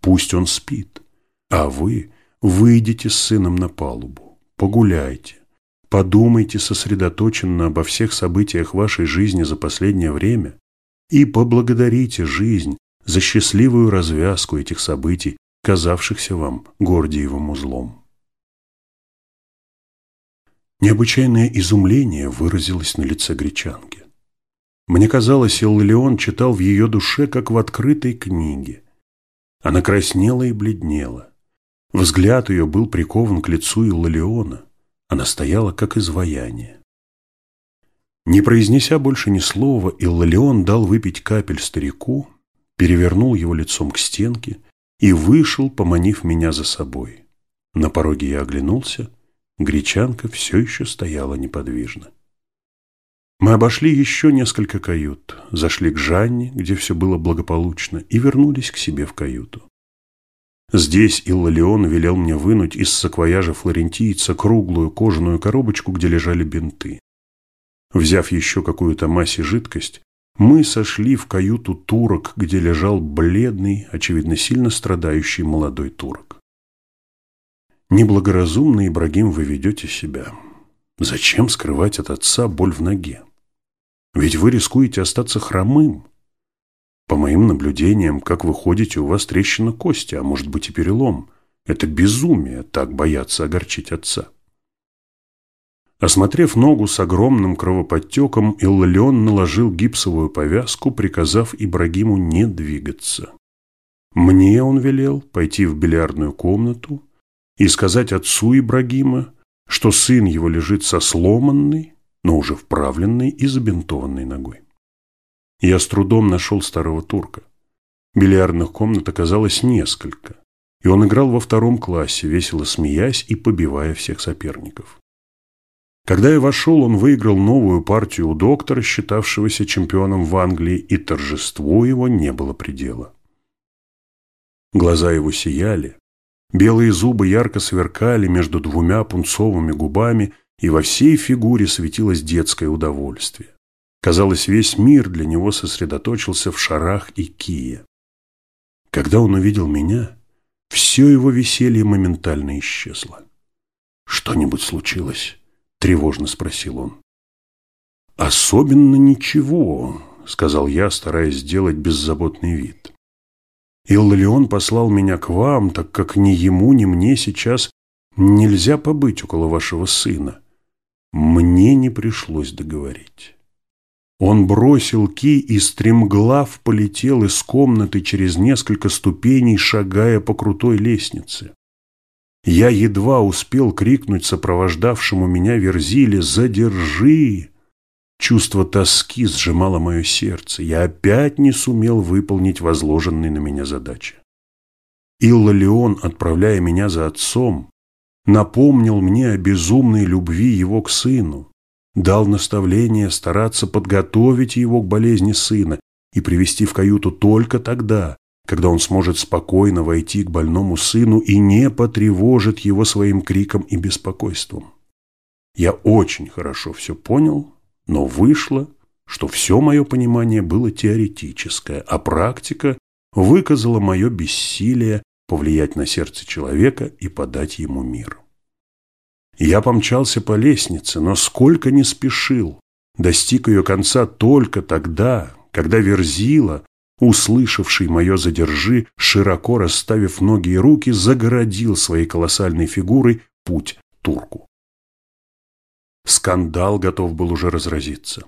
Пусть он спит, а вы выйдите с сыном на палубу, погуляйте, подумайте сосредоточенно обо всех событиях вашей жизни за последнее время и поблагодарите жизнь за счастливую развязку этих событий казавшихся вам Гордиевым узлом. Необычайное изумление выразилось на лице гречанки. Мне казалось, Иллион читал в ее душе, как в открытой книге. Она краснела и бледнела. Взгляд ее был прикован к лицу Иллиона. Она стояла, как изваяние. Не произнеся больше ни слова, Иллион дал выпить капель старику, перевернул его лицом к стенке и вышел, поманив меня за собой. На пороге я оглянулся, гречанка все еще стояла неподвижно. Мы обошли еще несколько кают, зашли к Жанне, где все было благополучно, и вернулись к себе в каюту. Здесь Иллалион велел мне вынуть из саквояжа флорентийца круглую кожаную коробочку, где лежали бинты. Взяв еще какую-то и жидкость, мы сошли в каюту турок, где лежал бледный, очевидно, сильно страдающий молодой турок. Неблагоразумно, Ибрагим, вы ведете себя. Зачем скрывать от отца боль в ноге? Ведь вы рискуете остаться хромым. По моим наблюдениям, как вы ходите, у вас трещина кости, а может быть и перелом. Это безумие, так бояться огорчить отца. Осмотрев ногу с огромным кровоподтеком, Иллион наложил гипсовую повязку, приказав Ибрагиму не двигаться. Мне он велел пойти в бильярдную комнату и сказать отцу Ибрагима, что сын его лежит со сломанной, но уже вправленной и забинтованной ногой. Я с трудом нашел старого турка. Бильярдных комнат оказалось несколько, и он играл во втором классе, весело смеясь и побивая всех соперников. Когда я вошел, он выиграл новую партию у доктора, считавшегося чемпионом в Англии, и торжеству его не было предела. Глаза его сияли, белые зубы ярко сверкали между двумя пунцовыми губами, и во всей фигуре светилось детское удовольствие. Казалось, весь мир для него сосредоточился в шарах и кие. Когда он увидел меня, все его веселье моментально исчезло. «Что-нибудь случилось?» – тревожно спросил он. «Особенно ничего», – сказал я, стараясь сделать беззаботный вид. «Иллион послал меня к вам, так как ни ему, ни мне сейчас нельзя побыть около вашего сына. Мне не пришлось договорить. Он бросил ки и стремглав полетел из комнаты через несколько ступеней, шагая по крутой лестнице. Я едва успел крикнуть сопровождавшему меня Верзиле «Задержи!». Чувство тоски сжимало мое сердце. Я опять не сумел выполнить возложенные на меня задачи. Илла Леон, отправляя меня за отцом, напомнил мне о безумной любви его к сыну, дал наставление стараться подготовить его к болезни сына и привести в каюту только тогда, когда он сможет спокойно войти к больному сыну и не потревожит его своим криком и беспокойством. Я очень хорошо все понял, но вышло, что все мое понимание было теоретическое, а практика выказала мое бессилие повлиять на сердце человека и подать ему мир. Я помчался по лестнице, но сколько не спешил, достиг ее конца только тогда, когда Верзила, услышавший мое «задержи», широко расставив ноги и руки, загородил своей колоссальной фигурой путь турку. Скандал готов был уже разразиться.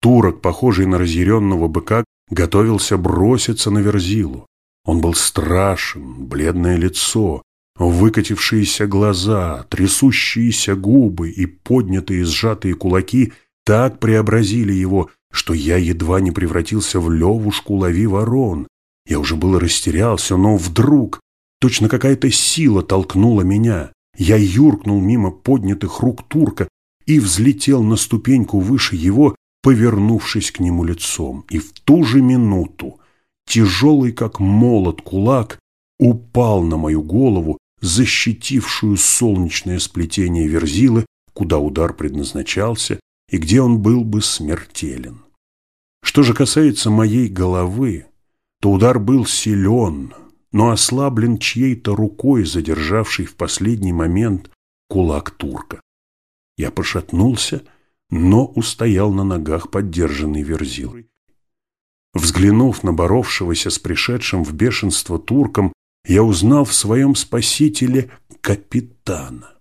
Турок, похожий на разъяренного быка, готовился броситься на Верзилу. Он был страшен, бледное лицо, выкатившиеся глаза, трясущиеся губы и поднятые сжатые кулаки так преобразили его, что я едва не превратился в левушку лови ворон. Я уже было растерялся, но вдруг точно какая-то сила толкнула меня. Я юркнул мимо поднятых рук турка и взлетел на ступеньку выше его, повернувшись к нему лицом. И в ту же минуту тяжелый как молот кулак, упал на мою голову, защитившую солнечное сплетение верзилы, куда удар предназначался и где он был бы смертелен. Что же касается моей головы, то удар был силен, но ослаблен чьей-то рукой, задержавшей в последний момент кулак турка. Я пошатнулся, но устоял на ногах, поддержанный верзилой. Взглянув на боровшегося с пришедшим в бешенство турком, я узнал в своем спасителе капитана.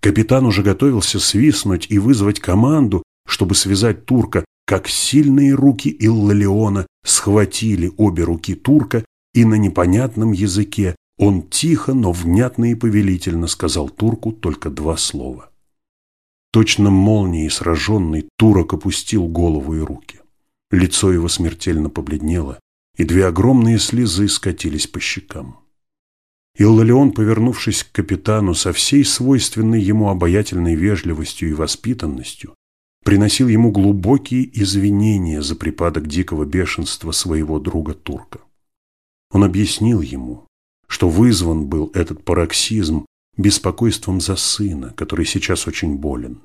Капитан уже готовился свистнуть и вызвать команду, чтобы связать турка, как сильные руки Иллалиона схватили обе руки турка, и на непонятном языке он тихо, но внятно и повелительно сказал турку только два слова. Точно молнией сраженный турок опустил голову и руки. Лицо его смертельно побледнело, и две огромные слезы скатились по щекам. Иллалион, повернувшись к капитану со всей свойственной ему обаятельной вежливостью и воспитанностью, приносил ему глубокие извинения за припадок дикого бешенства своего друга-турка. Он объяснил ему, что вызван был этот пароксизм беспокойством за сына, который сейчас очень болен.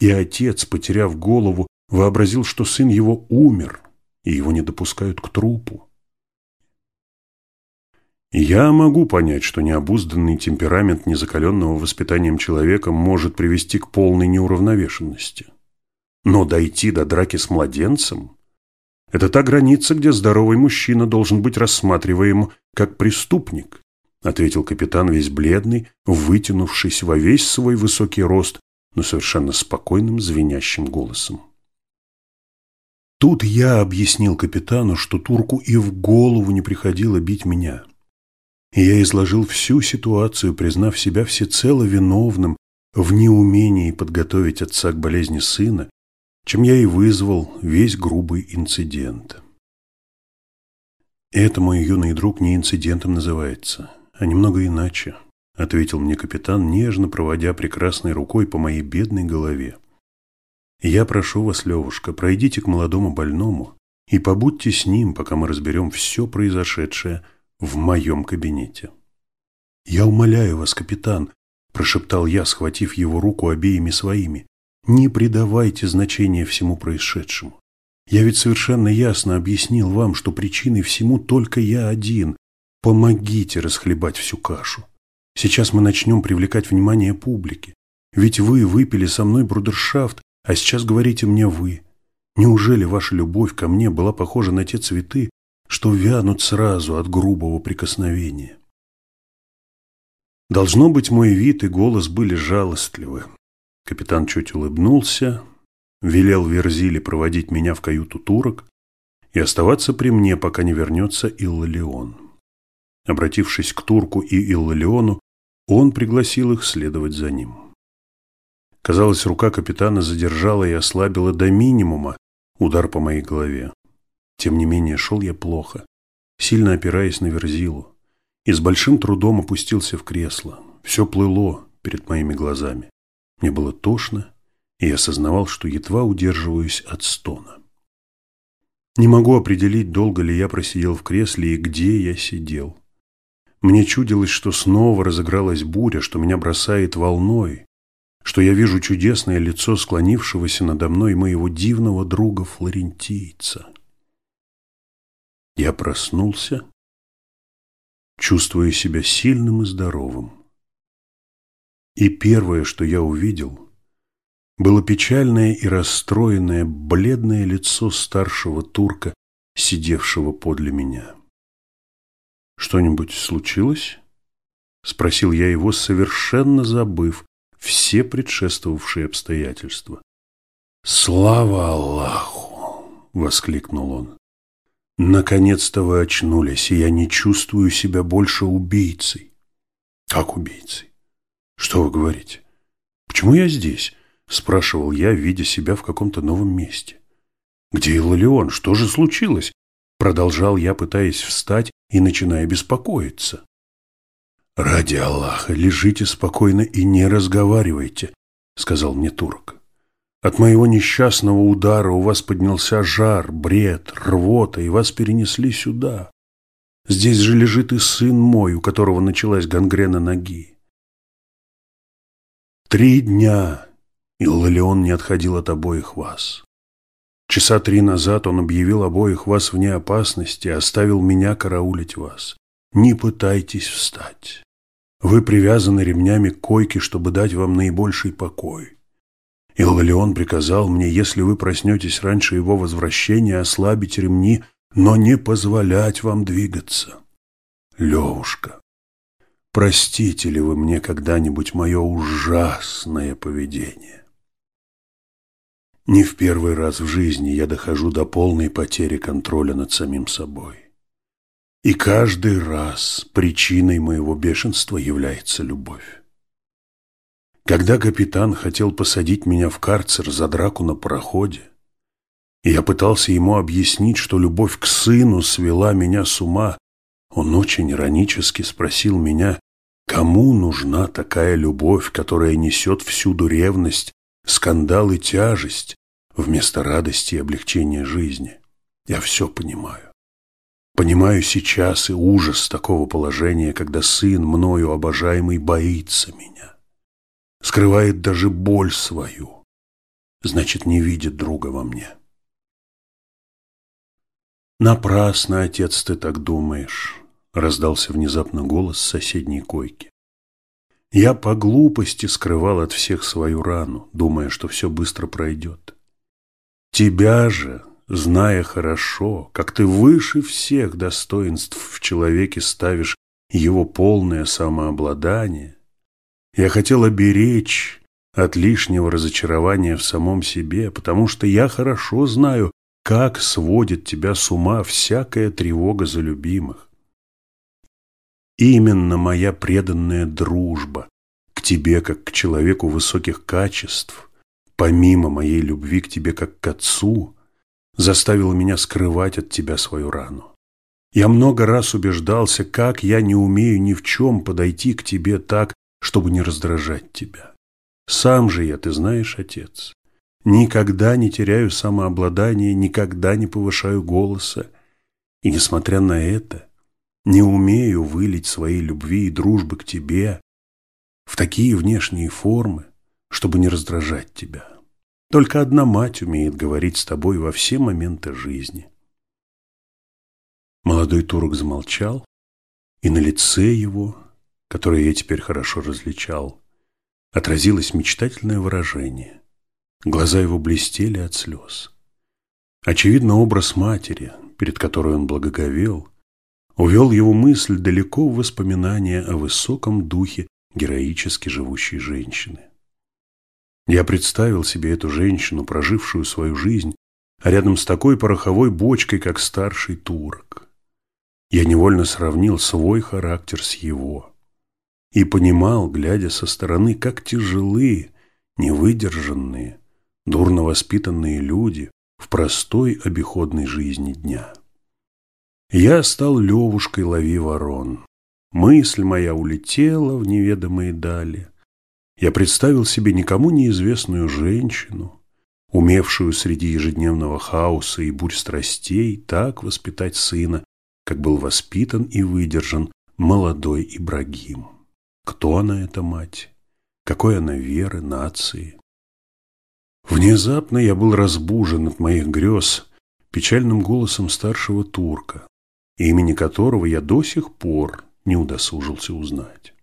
И отец, потеряв голову, вообразил, что сын его умер, и его не допускают к трупу. Я могу понять, что необузданный темперамент незакаленного воспитанием человека может привести к полной неуравновешенности. Но дойти до драки с младенцем – это та граница, где здоровый мужчина должен быть рассматриваем как преступник, ответил капитан весь бледный, вытянувшись во весь свой высокий рост, но совершенно спокойным звенящим голосом. Тут я объяснил капитану, что турку и в голову не приходило бить меня. И я изложил всю ситуацию, признав себя всецело виновным в неумении подготовить отца к болезни сына, чем я и вызвал весь грубый инцидент. «Это, мой юный друг, не инцидентом называется, а немного иначе», ответил мне капитан, нежно проводя прекрасной рукой по моей бедной голове. «Я прошу вас, Левушка, пройдите к молодому больному и побудьте с ним, пока мы разберем все произошедшее в моем кабинете». «Я умоляю вас, капитан», – прошептал я, схватив его руку обеими своими, – «не придавайте значения всему происшедшему. Я ведь совершенно ясно объяснил вам, что причиной всему только я один. Помогите расхлебать всю кашу. Сейчас мы начнем привлекать внимание публики. Ведь вы выпили со мной брудершафт, а сейчас говорите мне вы. Неужели ваша любовь ко мне была похожа на те цветы, что вянут сразу от грубого прикосновения? Должно быть, мой вид и голос были жалостливы. Капитан чуть улыбнулся, велел Верзиле проводить меня в каюту турок и оставаться при мне, пока не вернется Иллалион. Обратившись к турку и Иллалиону, он пригласил их следовать за ним. Казалось, рука капитана задержала и ослабила до минимума удар по моей голове. Тем не менее, шел я плохо, сильно опираясь на Верзилу, и с большим трудом опустился в кресло. Все плыло перед моими глазами. Мне было тошно, и я осознавал, что едва удерживаюсь от стона. Не могу определить, долго ли я просидел в кресле и где я сидел. Мне чудилось, что снова разыгралась буря, что меня бросает волной, что я вижу чудесное лицо склонившегося надо мной моего дивного друга флорентийца. Я проснулся, чувствуя себя сильным и здоровым. И первое, что я увидел – было печальное и расстроенное, бледное лицо старшего турка, сидевшего подле меня. «Что-нибудь случилось?» — спросил я его, совершенно забыв все предшествовавшие обстоятельства. «Слава Аллаху!» — воскликнул он. «Наконец-то вы очнулись, и я не чувствую себя больше убийцей». «Как убийцей? Что вы говорите? Почему я здесь?» – спрашивал я, видя себя в каком-то новом месте. «Где Илалион? Что же случилось?» Продолжал я, пытаясь встать и начиная беспокоиться. «Ради Аллаха, лежите спокойно и не разговаривайте», – сказал мне турок. «От моего несчастного удара у вас поднялся жар, бред, рвота, и вас перенесли сюда. Здесь же лежит и сын мой, у которого началась гангрена ноги. Три дня и Лолеон не отходил от обоих вас. Часа три назад он объявил обоих вас вне опасности и оставил меня караулить вас. Не пытайтесь встать. Вы привязаны ремнями к койке, чтобы дать вам наибольший покой. Иллалион приказал мне, если вы проснетесь раньше его возвращения, ослабить ремни, но не позволять вам двигаться. Левушка, простите ли вы мне когда-нибудь мое ужасное поведение? Не в первый раз в жизни я дохожу до полной потери контроля над самим собой. И каждый раз причиной моего бешенства является любовь. Когда капитан хотел посадить меня в карцер за драку на пароходе, я пытался ему объяснить, что любовь к сыну свела меня с ума, он очень иронически спросил меня, кому нужна такая любовь, которая несет всюду ревность, скандал и тяжесть, вместо радости и облегчения жизни. Я все понимаю. Понимаю сейчас и ужас такого положения, когда сын, мною обожаемый, боится меня. Скрывает даже боль свою. Значит, не видит друга во мне. «Напрасно, отец, ты так думаешь», — раздался внезапно голос с соседней койки. Я по глупости скрывал от всех свою рану, думая, что все быстро пройдет. Тебя же зная хорошо, как ты выше всех достоинств в человеке ставишь его полное самообладание, я хотел оберечь от лишнего разочарования в самом себе, потому что я хорошо знаю, как сводит тебя с ума всякая тревога за любимых. Именно моя преданная дружба к тебе, как к человеку высоких качеств, помимо моей любви к тебе, как к отцу, заставила меня скрывать от тебя свою рану. Я много раз убеждался, как я не умею ни в чем подойти к тебе так, чтобы не раздражать тебя. Сам же я, ты знаешь, отец, никогда не теряю самообладание, никогда не повышаю голоса. И, несмотря на это, не умею вылить своей любви и дружбы к тебе в такие внешние формы, чтобы не раздражать тебя. Только одна мать умеет говорить с тобой во все моменты жизни. Молодой турок замолчал, и на лице его, которое я теперь хорошо различал, отразилось мечтательное выражение. Глаза его блестели от слез. Очевидно, образ матери, перед которой он благоговел, увел его мысль далеко в воспоминания о высоком духе героически живущей женщины. Я представил себе эту женщину, прожившую свою жизнь, рядом с такой пороховой бочкой, как старший турок. Я невольно сравнил свой характер с его и понимал, глядя со стороны, как тяжелые, невыдержанные, дурно воспитанные люди в простой обиходной жизни дня. Я стал Левушкой лови ворон. Мысль моя улетела в неведомые дали – я представил себе никому неизвестную женщину, умевшую среди ежедневного хаоса и бурь страстей так воспитать сына, как был воспитан и выдержан молодой Ибрагим. Кто она, эта мать? Какой она веры, нации? Внезапно я был разбужен от моих грез печальным голосом старшего турка, имени которого я до сих пор не удосужился узнать.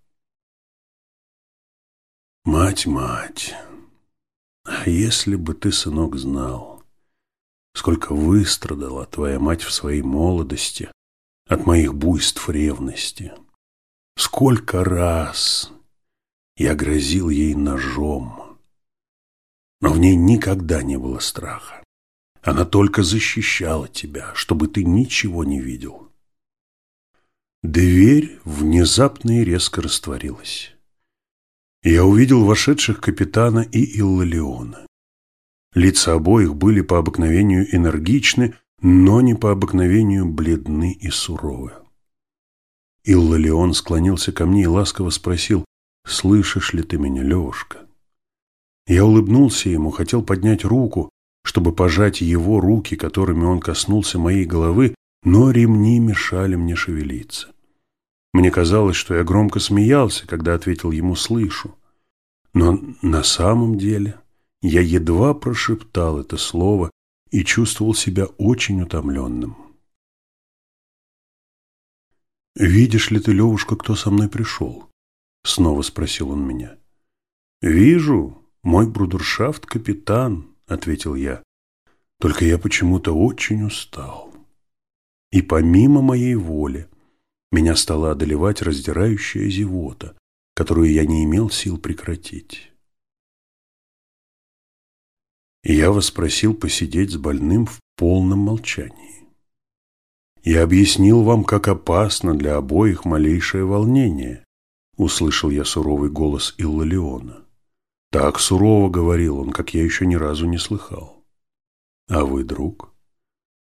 Мать, мать, а если бы ты, сынок, знал, сколько выстрадала твоя мать в своей молодости от моих буйств ревности, сколько раз я грозил ей ножом, но в ней никогда не было страха. Она только защищала тебя, чтобы ты ничего не видел. Дверь внезапно и резко растворилась я увидел вошедших капитана и Иллалиона. Лица обоих были по обыкновению энергичны, но не по обыкновению бледны и суровы. Иллалион склонился ко мне и ласково спросил, «Слышишь ли ты меня, Левушка?» Я улыбнулся ему, хотел поднять руку, чтобы пожать его руки, которыми он коснулся моей головы, но ремни мешали мне шевелиться. Мне казалось, что я громко смеялся, когда ответил ему «слышу». Но на самом деле я едва прошептал это слово и чувствовал себя очень утомленным. «Видишь ли ты, Левушка, кто со мной пришел?» Снова спросил он меня. «Вижу, мой брудершафт капитан», — ответил я. «Только я почему-то очень устал. И помимо моей воли Меня стала одолевать раздирающая зевота, которую я не имел сил прекратить. И я воспросил посидеть с больным в полном молчании. Я объяснил вам, как опасно для обоих малейшее волнение, услышал я суровый голос Иллалиона. Так сурово говорил он, как я еще ни разу не слыхал. А вы, друг,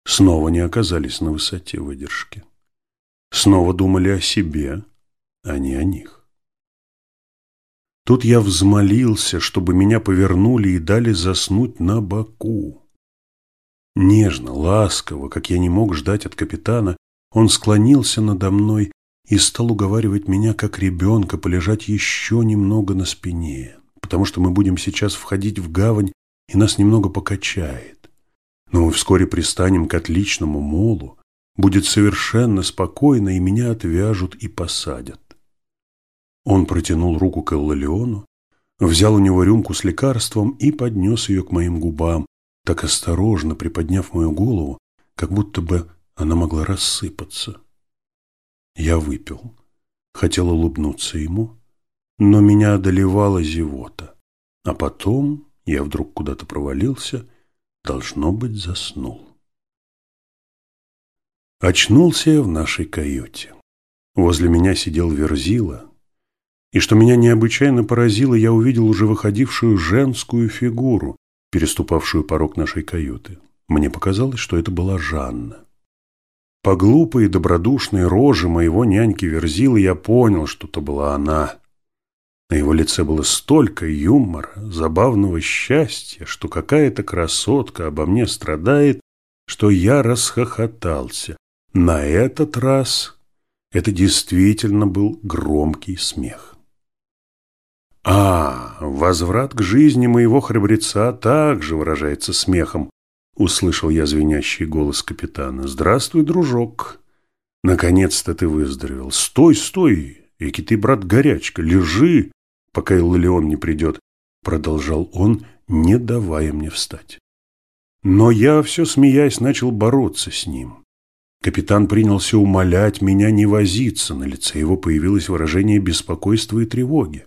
снова не оказались на высоте выдержки. Снова думали о себе, а не о них. Тут я взмолился, чтобы меня повернули и дали заснуть на боку. Нежно, ласково, как я не мог ждать от капитана, он склонился надо мной и стал уговаривать меня, как ребенка, полежать еще немного на спине, потому что мы будем сейчас входить в гавань, и нас немного покачает. Но мы вскоре пристанем к отличному молу, будет совершенно спокойно, и меня отвяжут и посадят. Он протянул руку к Эллалиону, взял у него рюмку с лекарством и поднес ее к моим губам, так осторожно приподняв мою голову, как будто бы она могла рассыпаться. Я выпил, хотел улыбнуться ему, но меня одолевала зевота, а потом я вдруг куда-то провалился, должно быть, заснул. Очнулся я в нашей каюте. Возле меня сидел Верзила, и что меня необычайно поразило, я увидел уже выходившую женскую фигуру, переступавшую порог нашей каюты. Мне показалось, что это была Жанна. По глупой и добродушной роже моего няньки Верзилы я понял, что это была она. На его лице было столько юмора, забавного счастья, что какая-то красотка обо мне страдает, что я расхохотался. На этот раз это действительно был громкий смех. «А, возврат к жизни моего храбреца также выражается смехом», услышал я звенящий голос капитана. «Здравствуй, дружок! Наконец-то ты выздоровел! Стой, стой! Эки ты, брат, горячка! Лежи, пока Иллион не придет!» Продолжал он, не давая мне встать. Но я, все смеясь, начал бороться с ним. Капитан принялся умолять меня не возиться, на лице его появилось выражение беспокойства и тревоги.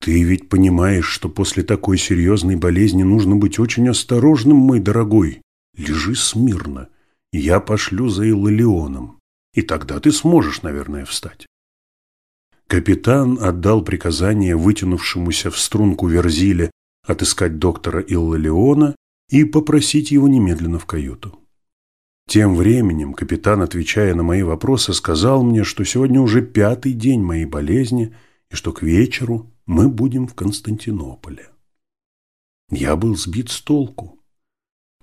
Ты ведь понимаешь, что после такой серьезной болезни нужно быть очень осторожным, мой дорогой. Лежи смирно. Я пошлю за Иллалионом. И тогда ты сможешь, наверное, встать. Капитан отдал приказание вытянувшемуся в струнку Верзиле отыскать доктора Иллалиона и попросить его немедленно в каюту. Тем временем капитан, отвечая на мои вопросы, сказал мне, что сегодня уже пятый день моей болезни и что к вечеру мы будем в Константинополе. Я был сбит с толку.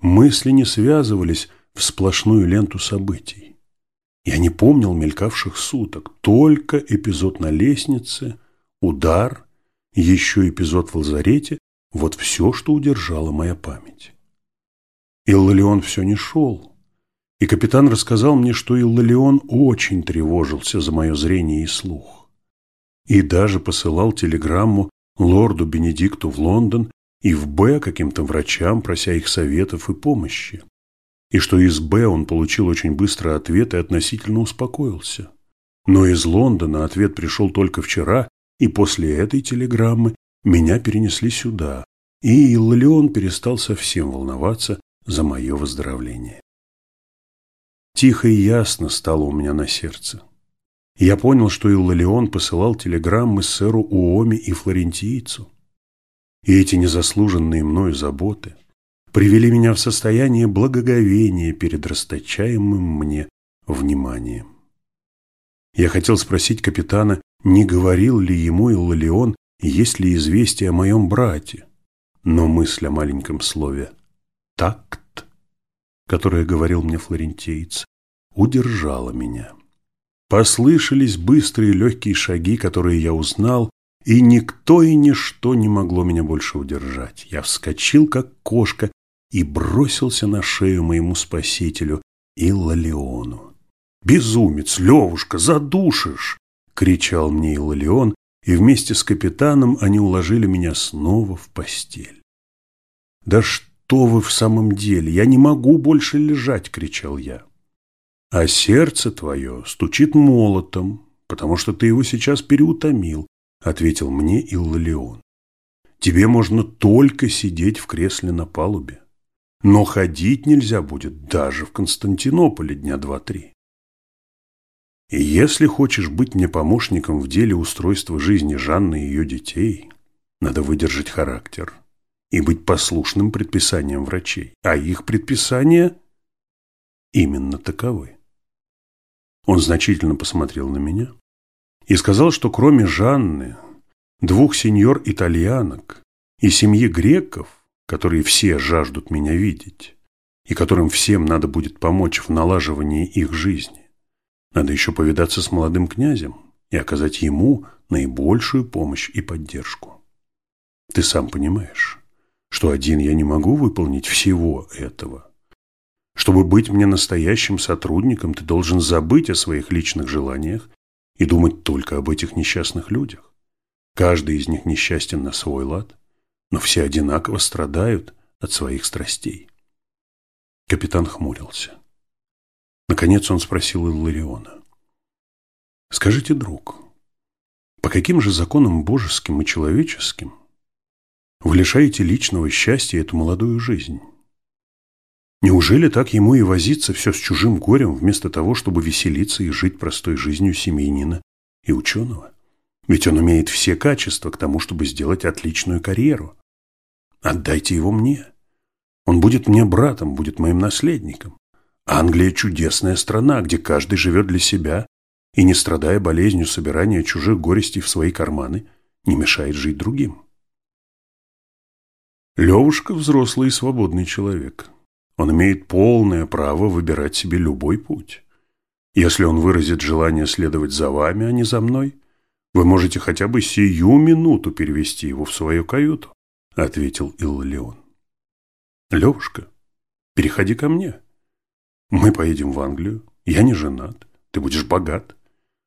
Мысли не связывались в сплошную ленту событий. Я не помнил мелькавших суток, только эпизод на лестнице, удар, еще эпизод в лазарете – вот все, что удержала моя память. Иллалион все не шел, и капитан рассказал мне, что Иллалион очень тревожился за мое зрение и слух и даже посылал телеграмму лорду Бенедикту в Лондон и в Б каким-то врачам, прося их советов и помощи. И что из Б он получил очень быстро ответ и относительно успокоился. Но из Лондона ответ пришел только вчера, и после этой телеграммы меня перенесли сюда, и Иллион перестал совсем волноваться за мое выздоровление. Тихо и ясно стало у меня на сердце. Я понял, что Иллалион посылал телеграммы сэру Уоми и флорентийцу. И эти незаслуженные мною заботы привели меня в состояние благоговения перед расточаемым мне вниманием. Я хотел спросить капитана, не говорил ли ему Иллалион, есть ли известие о моем брате, но мысль о маленьком слове «такт», которое говорил мне флорентиец, удержала меня. Послышались быстрые легкие шаги, которые я узнал, и никто и ничто не могло меня больше удержать. Я вскочил, как кошка, и бросился на шею моему спасителю Иллалиону. «Безумец, Левушка, задушишь!» — кричал мне Иллалион, и вместе с капитаном они уложили меня снова в постель. «Да что вы в самом деле! Я не могу больше лежать!» — кричал я. а сердце твое стучит молотом, потому что ты его сейчас переутомил, ответил мне Иллалион. Тебе можно только сидеть в кресле на палубе, но ходить нельзя будет даже в Константинополе дня два-три. И если хочешь быть мне помощником в деле устройства жизни Жанны и ее детей, надо выдержать характер и быть послушным предписаниям врачей, а их предписания именно таковы. Он значительно посмотрел на меня и сказал, что кроме Жанны, двух сеньор-итальянок и семьи греков, которые все жаждут меня видеть, и которым всем надо будет помочь в налаживании их жизни, надо еще повидаться с молодым князем и оказать ему наибольшую помощь и поддержку. Ты сам понимаешь, что один я не могу выполнить всего этого – чтобы быть мне настоящим сотрудником, ты должен забыть о своих личных желаниях и думать только об этих несчастных людях. Каждый из них несчастен на свой лад, но все одинаково страдают от своих страстей. Капитан хмурился. Наконец он спросил Иллариона. «Скажите, друг, по каким же законам божеским и человеческим вы лишаете личного счастья эту молодую жизнь?» Неужели так ему и возиться все с чужим горем, вместо того, чтобы веселиться и жить простой жизнью семьянина и ученого? Ведь он имеет все качества к тому, чтобы сделать отличную карьеру. Отдайте его мне. Он будет мне братом, будет моим наследником. Англия – чудесная страна, где каждый живет для себя и, не страдая болезнью собирания чужих горестей в свои карманы, не мешает жить другим. Левушка – взрослый и свободный человек. Он имеет полное право выбирать себе любой путь. Если он выразит желание следовать за вами, а не за мной, вы можете хотя бы сию минуту перевести его в свою каюту, — ответил Иллион. Левушка, переходи ко мне. Мы поедем в Англию, я не женат, ты будешь богат.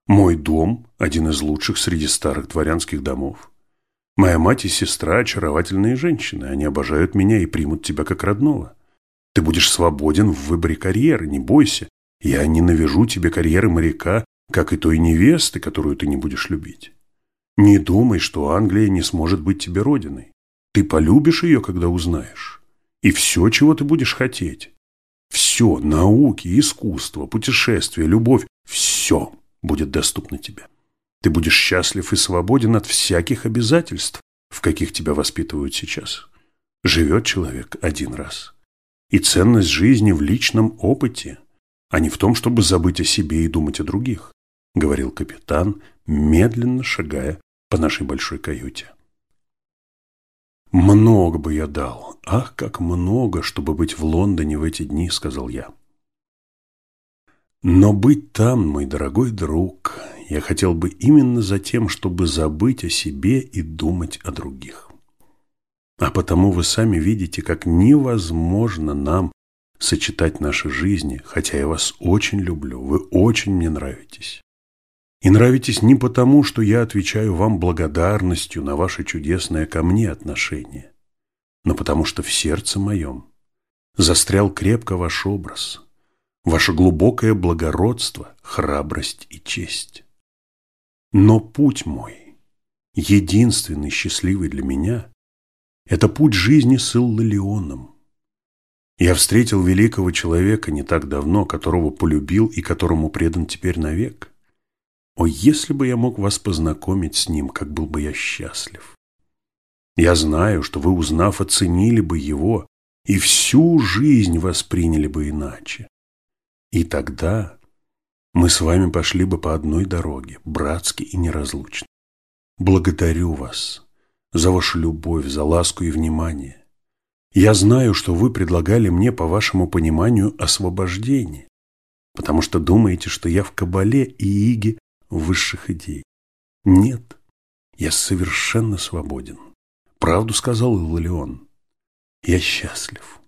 Мой дом – один из лучших среди старых дворянских домов. Моя мать и сестра – очаровательные женщины, они обожают меня и примут тебя как родного. Ты будешь свободен в выборе карьеры, не бойся. Я не навяжу тебе карьеры моряка, как и той невесты, которую ты не будешь любить. Не думай, что Англия не сможет быть тебе родиной. Ты полюбишь ее, когда узнаешь. И все, чего ты будешь хотеть. Все, науки, искусство, путешествия, любовь, все будет доступно тебе. Ты будешь счастлив и свободен от всяких обязательств, в каких тебя воспитывают сейчас. Живет человек один раз и ценность жизни в личном опыте, а не в том, чтобы забыть о себе и думать о других, говорил капитан, медленно шагая по нашей большой каюте. «Много бы я дал, ах, как много, чтобы быть в Лондоне в эти дни», — сказал я. «Но быть там, мой дорогой друг, я хотел бы именно за тем, чтобы забыть о себе и думать о других». А потому вы сами видите, как невозможно нам сочетать наши жизни, хотя я вас очень люблю, вы очень мне нравитесь. И нравитесь не потому, что я отвечаю вам благодарностью на ваше чудесное ко мне отношение, но потому что в сердце моем застрял крепко ваш образ, ваше глубокое благородство, храбрость и честь. Но путь мой, единственный счастливый для меня – это путь жизни с Иллалионом. Я встретил великого человека не так давно, которого полюбил и которому предан теперь навек. О, если бы я мог вас познакомить с ним, как был бы я счастлив. Я знаю, что вы, узнав, оценили бы его и всю жизнь восприняли бы иначе. И тогда мы с вами пошли бы по одной дороге, братски и неразлучно. Благодарю вас за вашу любовь, за ласку и внимание. Я знаю, что вы предлагали мне, по вашему пониманию, освобождение, потому что думаете, что я в кабале и иге высших идей. Нет, я совершенно свободен. Правду сказал Иллион. Я счастлив,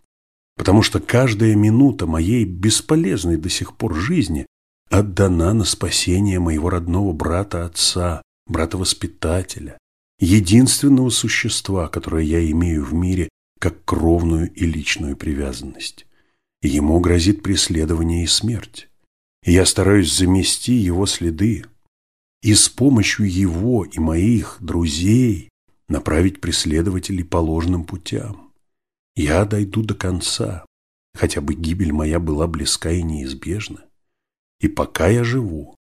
потому что каждая минута моей бесполезной до сих пор жизни отдана на спасение моего родного брата-отца, брата-воспитателя, единственного существа, которое я имею в мире как кровную и личную привязанность. Ему грозит преследование и смерть. Я стараюсь замести его следы и с помощью его и моих друзей направить преследователей по ложным путям. Я дойду до конца, хотя бы гибель моя была близка и неизбежна. И пока я живу,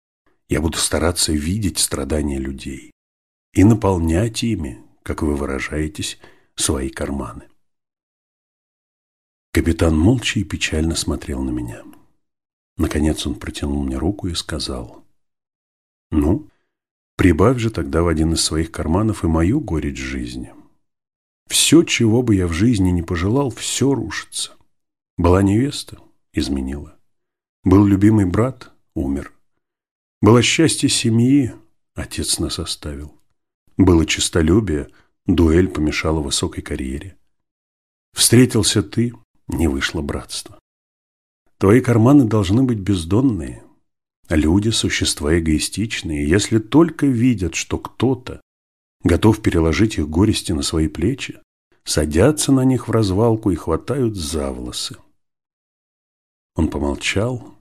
я буду стараться видеть страдания людей и наполнять ими, как вы выражаетесь, свои карманы. Капитан молча и печально смотрел на меня. Наконец он протянул мне руку и сказал, «Ну, прибавь же тогда в один из своих карманов и мою горечь жизни. Все, чего бы я в жизни не пожелал, все рушится. Была невеста – изменила. Был любимый брат – умер. Было счастье семьи – отец нас оставил. Было честолюбие – дуэль помешала высокой карьере. Встретился ты – не вышло братство. Твои карманы должны быть бездонные. Люди – существа эгоистичные. Если только видят, что кто-то готов переложить их горести на свои плечи, садятся на них в развалку и хватают за волосы. Он помолчал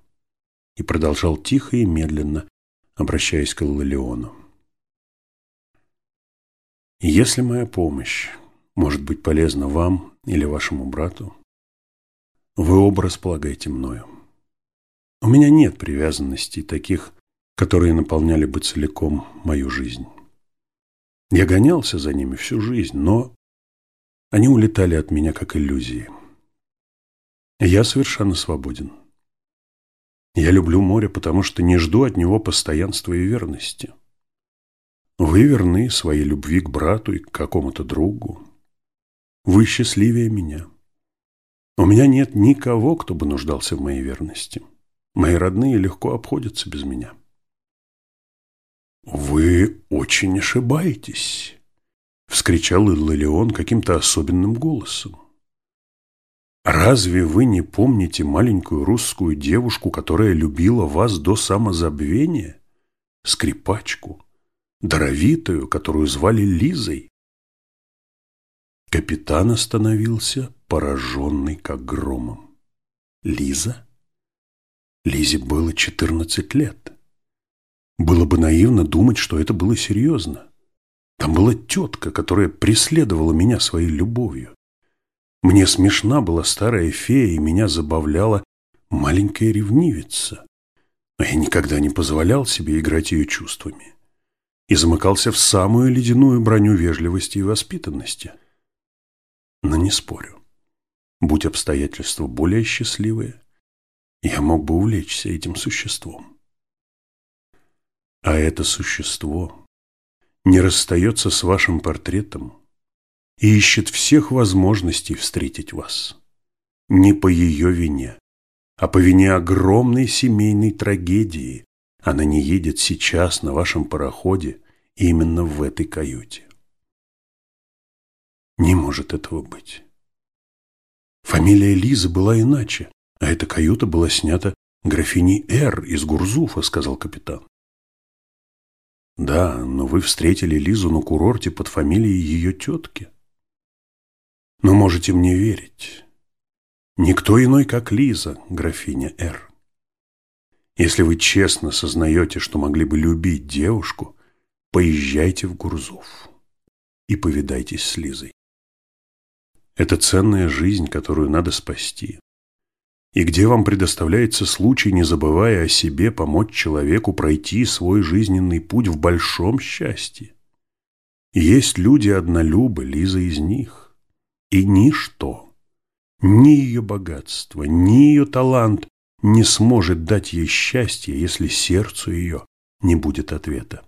и продолжал тихо и медленно, обращаясь к Лолеону. «Если моя помощь может быть полезна вам или вашему брату, вы оба располагаете мною. У меня нет привязанностей таких, которые наполняли бы целиком мою жизнь. Я гонялся за ними всю жизнь, но они улетали от меня как иллюзии. Я совершенно свободен. Я люблю море, потому что не жду от него постоянства и верности. Вы верны своей любви к брату и к какому-то другу. Вы счастливее меня. У меня нет никого, кто бы нуждался в моей верности. Мои родные легко обходятся без меня. «Вы очень ошибаетесь», — вскричал Иллион каким-то особенным голосом. «Разве вы не помните маленькую русскую девушку, которая любила вас до самозабвения? Скрипачку, даровитую, которую звали Лизой?» Капитан остановился, пораженный как громом. Лиза? Лизе было четырнадцать лет. Было бы наивно думать, что это было серьезно. Там была тетка, которая преследовала меня своей любовью. Мне смешна была старая фея, и меня забавляла маленькая ревнивица. Но я никогда не позволял себе играть ее чувствами и замыкался в самую ледяную броню вежливости и воспитанности – но не спорю. Будь обстоятельства более счастливые, я мог бы увлечься этим существом. А это существо не расстается с вашим портретом и ищет всех возможностей встретить вас. Не по ее вине, а по вине огромной семейной трагедии она не едет сейчас на вашем пароходе именно в этой каюте. Не может этого быть. Фамилия Лизы была иначе, а эта каюта была снята графиней Р. из Гурзуфа, сказал капитан. Да, но вы встретили Лизу на курорте под фамилией ее тетки. Но можете мне верить. Никто иной, как Лиза, графиня Р. Если вы честно сознаете, что могли бы любить девушку, поезжайте в Гурзуф и повидайтесь с Лизой. Это ценная жизнь, которую надо спасти. И где вам предоставляется случай, не забывая о себе, помочь человеку пройти свой жизненный путь в большом счастье. Есть люди однолюбы, Лиза из них. И ничто, ни ее богатство, ни ее талант не сможет дать ей счастье, если сердцу ее не будет ответа.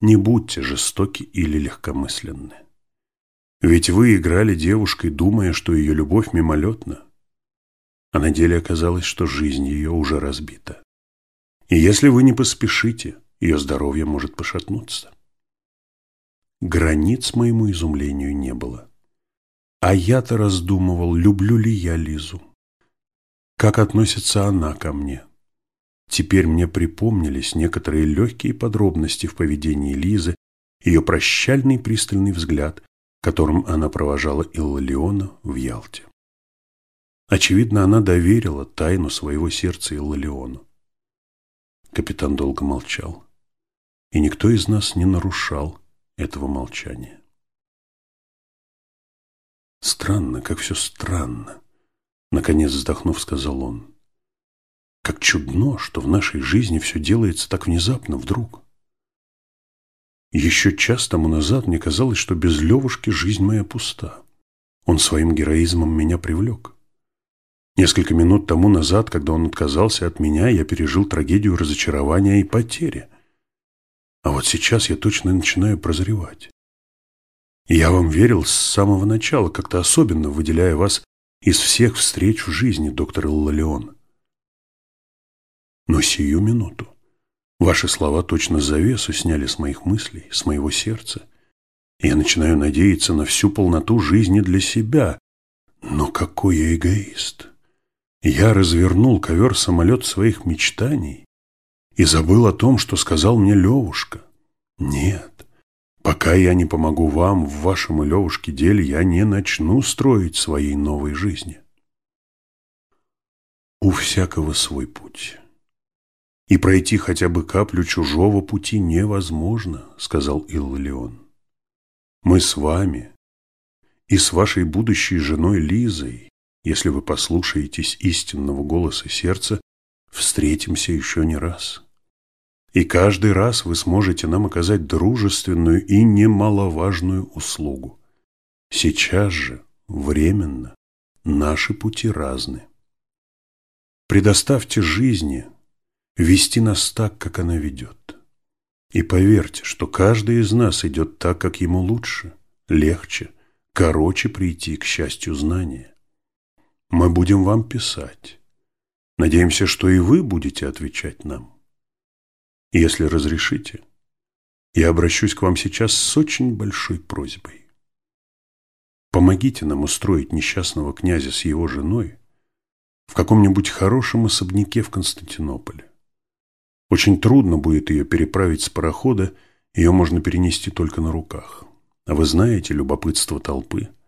Не будьте жестоки или легкомысленны. Ведь вы играли девушкой, думая, что ее любовь мимолетна. А на деле оказалось, что жизнь ее уже разбита. И если вы не поспешите, ее здоровье может пошатнуться. Границ моему изумлению не было. А я-то раздумывал, люблю ли я Лизу. Как относится она ко мне? Теперь мне припомнились некоторые легкие подробности в поведении Лизы, ее прощальный пристальный взгляд, которым она провожала Иллалиона в Ялте. Очевидно, она доверила тайну своего сердца Иллалиону. Капитан долго молчал. И никто из нас не нарушал этого молчания. Странно, как все странно, наконец вздохнув, сказал он. Как чудно, что в нашей жизни все делается так внезапно, вдруг. Еще час тому назад мне казалось, что без Левушки жизнь моя пуста. Он своим героизмом меня привлек. Несколько минут тому назад, когда он отказался от меня, я пережил трагедию разочарования и потери. А вот сейчас я точно начинаю прозревать. Я вам верил с самого начала, как-то особенно выделяя вас из всех встреч в жизни, доктор Иллалион. Но сию минуту ваши слова точно завесу сняли с моих мыслей, с моего сердца. Я начинаю надеяться на всю полноту жизни для себя. Но какой я эгоист! Я развернул ковер-самолет своих мечтаний и забыл о том, что сказал мне Левушка. Нет, пока я не помогу вам в вашем и Левушке деле, я не начну строить своей новой жизни. У всякого свой путь. И пройти хотя бы каплю чужого пути невозможно, сказал Иллион. Мы с вами и с вашей будущей женой Лизой если вы послушаетесь истинного голоса сердца, встретимся еще не раз. И каждый раз вы сможете нам оказать дружественную и немаловажную услугу. Сейчас же, временно, наши пути разны. Предоставьте жизни вести нас так, как она ведет. И поверьте, что каждый из нас идет так, как ему лучше, легче, короче прийти к счастью знания. Мы будем вам писать. Надеемся, что и вы будете отвечать нам. Если разрешите, я обращусь к вам сейчас с очень большой просьбой. Помогите нам устроить несчастного князя с его женой в каком-нибудь хорошем особняке в Константинополе. Очень трудно будет ее переправить с парохода, ее можно перенести только на руках. А вы знаете любопытство толпы –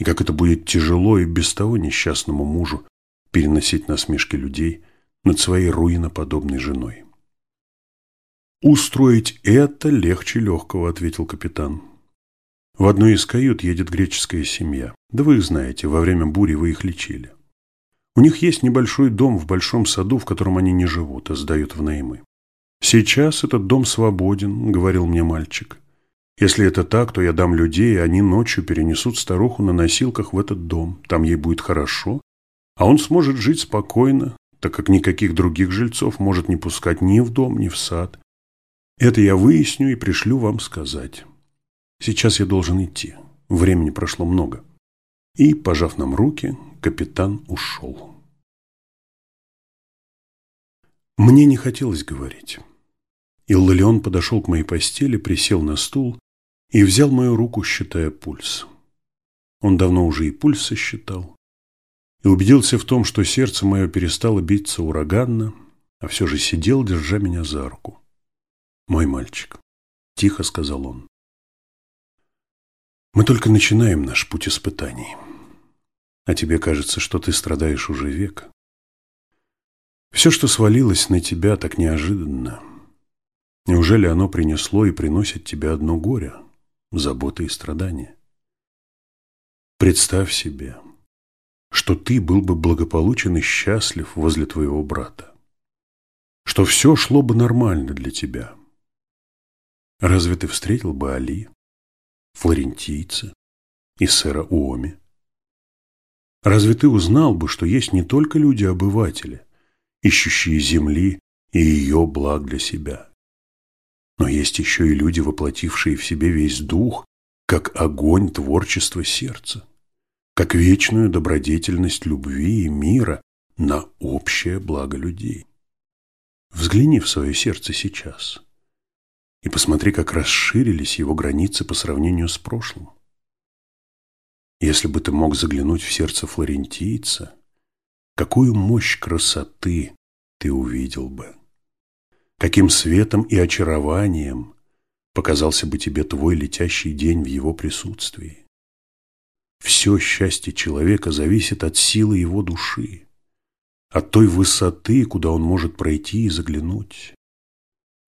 и как это будет тяжело и без того несчастному мужу переносить насмешки людей над своей руиноподобной женой. «Устроить это легче легкого», — ответил капитан. «В одной из кают едет греческая семья. Да вы их знаете, во время бури вы их лечили. У них есть небольшой дом в большом саду, в котором они не живут, а сдают в наймы. Сейчас этот дом свободен», — говорил мне мальчик. Если это так, то я дам людей, и они ночью перенесут старуху на носилках в этот дом. Там ей будет хорошо, а он сможет жить спокойно, так как никаких других жильцов может не пускать ни в дом, ни в сад. Это я выясню и пришлю вам сказать. Сейчас я должен идти. Времени прошло много. И, пожав нам руки, капитан ушел. Мне не хотелось говорить. Иллалион подошел к моей постели, присел на стул и взял мою руку, считая пульс. Он давно уже и пульс сосчитал, и убедился в том, что сердце мое перестало биться ураганно, а все же сидел, держа меня за руку. «Мой мальчик», — тихо сказал он, — «мы только начинаем наш путь испытаний, а тебе кажется, что ты страдаешь уже век. Все, что свалилось на тебя так неожиданно, неужели оно принесло и приносит тебе одно горе?» заботы и страдания. Представь себе, что ты был бы благополучен и счастлив возле твоего брата, что все шло бы нормально для тебя. Разве ты встретил бы Али, флорентийца и сэра Уоми? Разве ты узнал бы, что есть не только люди-обыватели, ищущие земли и ее благ для себя, но есть еще и люди, воплотившие в себе весь дух, как огонь творчества сердца, как вечную добродетельность любви и мира на общее благо людей. Взгляни в свое сердце сейчас и посмотри, как расширились его границы по сравнению с прошлым. Если бы ты мог заглянуть в сердце флорентийца, какую мощь красоты ты увидел бы каким светом и очарованием показался бы тебе твой летящий день в его присутствии. Все счастье человека зависит от силы его души, от той высоты, куда он может пройти и заглянуть.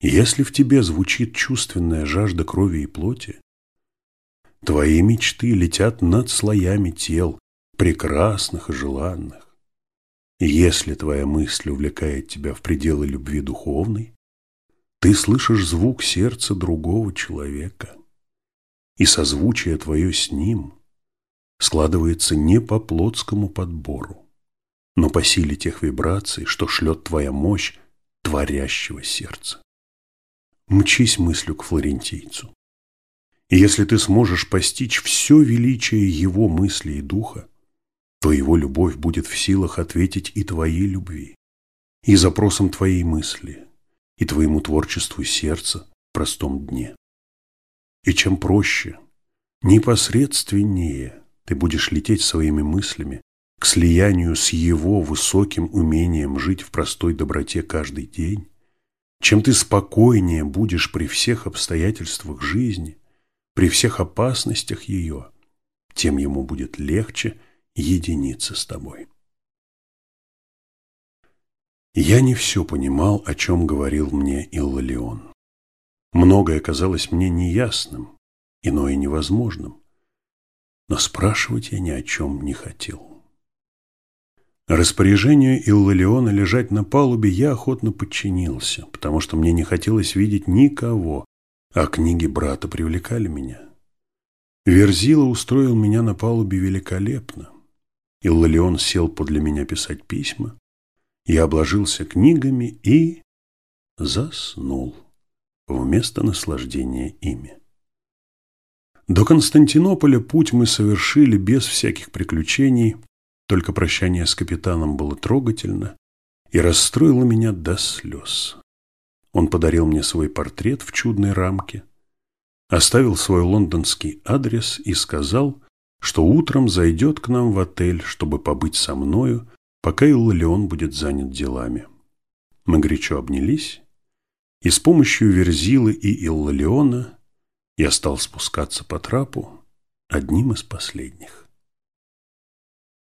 Если в тебе звучит чувственная жажда крови и плоти, твои мечты летят над слоями тел, прекрасных и желанных. Если твоя мысль увлекает тебя в пределы любви духовной, ты слышишь звук сердца другого человека, и созвучие твое с ним складывается не по плотскому подбору, но по силе тех вибраций, что шлет твоя мощь творящего сердца. Мчись мыслью к флорентийцу. И если ты сможешь постичь все величие его мысли и духа, то его любовь будет в силах ответить и твоей любви, и запросам твоей мысли, и твоему творчеству сердца в простом дне. И чем проще, непосредственнее ты будешь лететь своими мыслями к слиянию с его высоким умением жить в простой доброте каждый день, чем ты спокойнее будешь при всех обстоятельствах жизни, при всех опасностях ее, тем ему будет легче – единиться с тобой. Я не все понимал, о чем говорил мне Иллалион. Многое казалось мне неясным, иное невозможным, но спрашивать я ни о чем не хотел. Распоряжению Иллалиона лежать на палубе я охотно подчинился, потому что мне не хотелось видеть никого, а книги брата привлекали меня. Верзила устроил меня на палубе великолепно. Иллалион сел подле меня писать письма. Я обложился книгами и заснул вместо наслаждения ими. До Константинополя путь мы совершили без всяких приключений, только прощание с капитаном было трогательно и расстроило меня до слез. Он подарил мне свой портрет в чудной рамке, оставил свой лондонский адрес и сказал, что утром зайдет к нам в отель, чтобы побыть со мною, пока Иллион будет занят делами. Мы горячо обнялись, и с помощью Верзилы и Иллиона я стал спускаться по трапу одним из последних.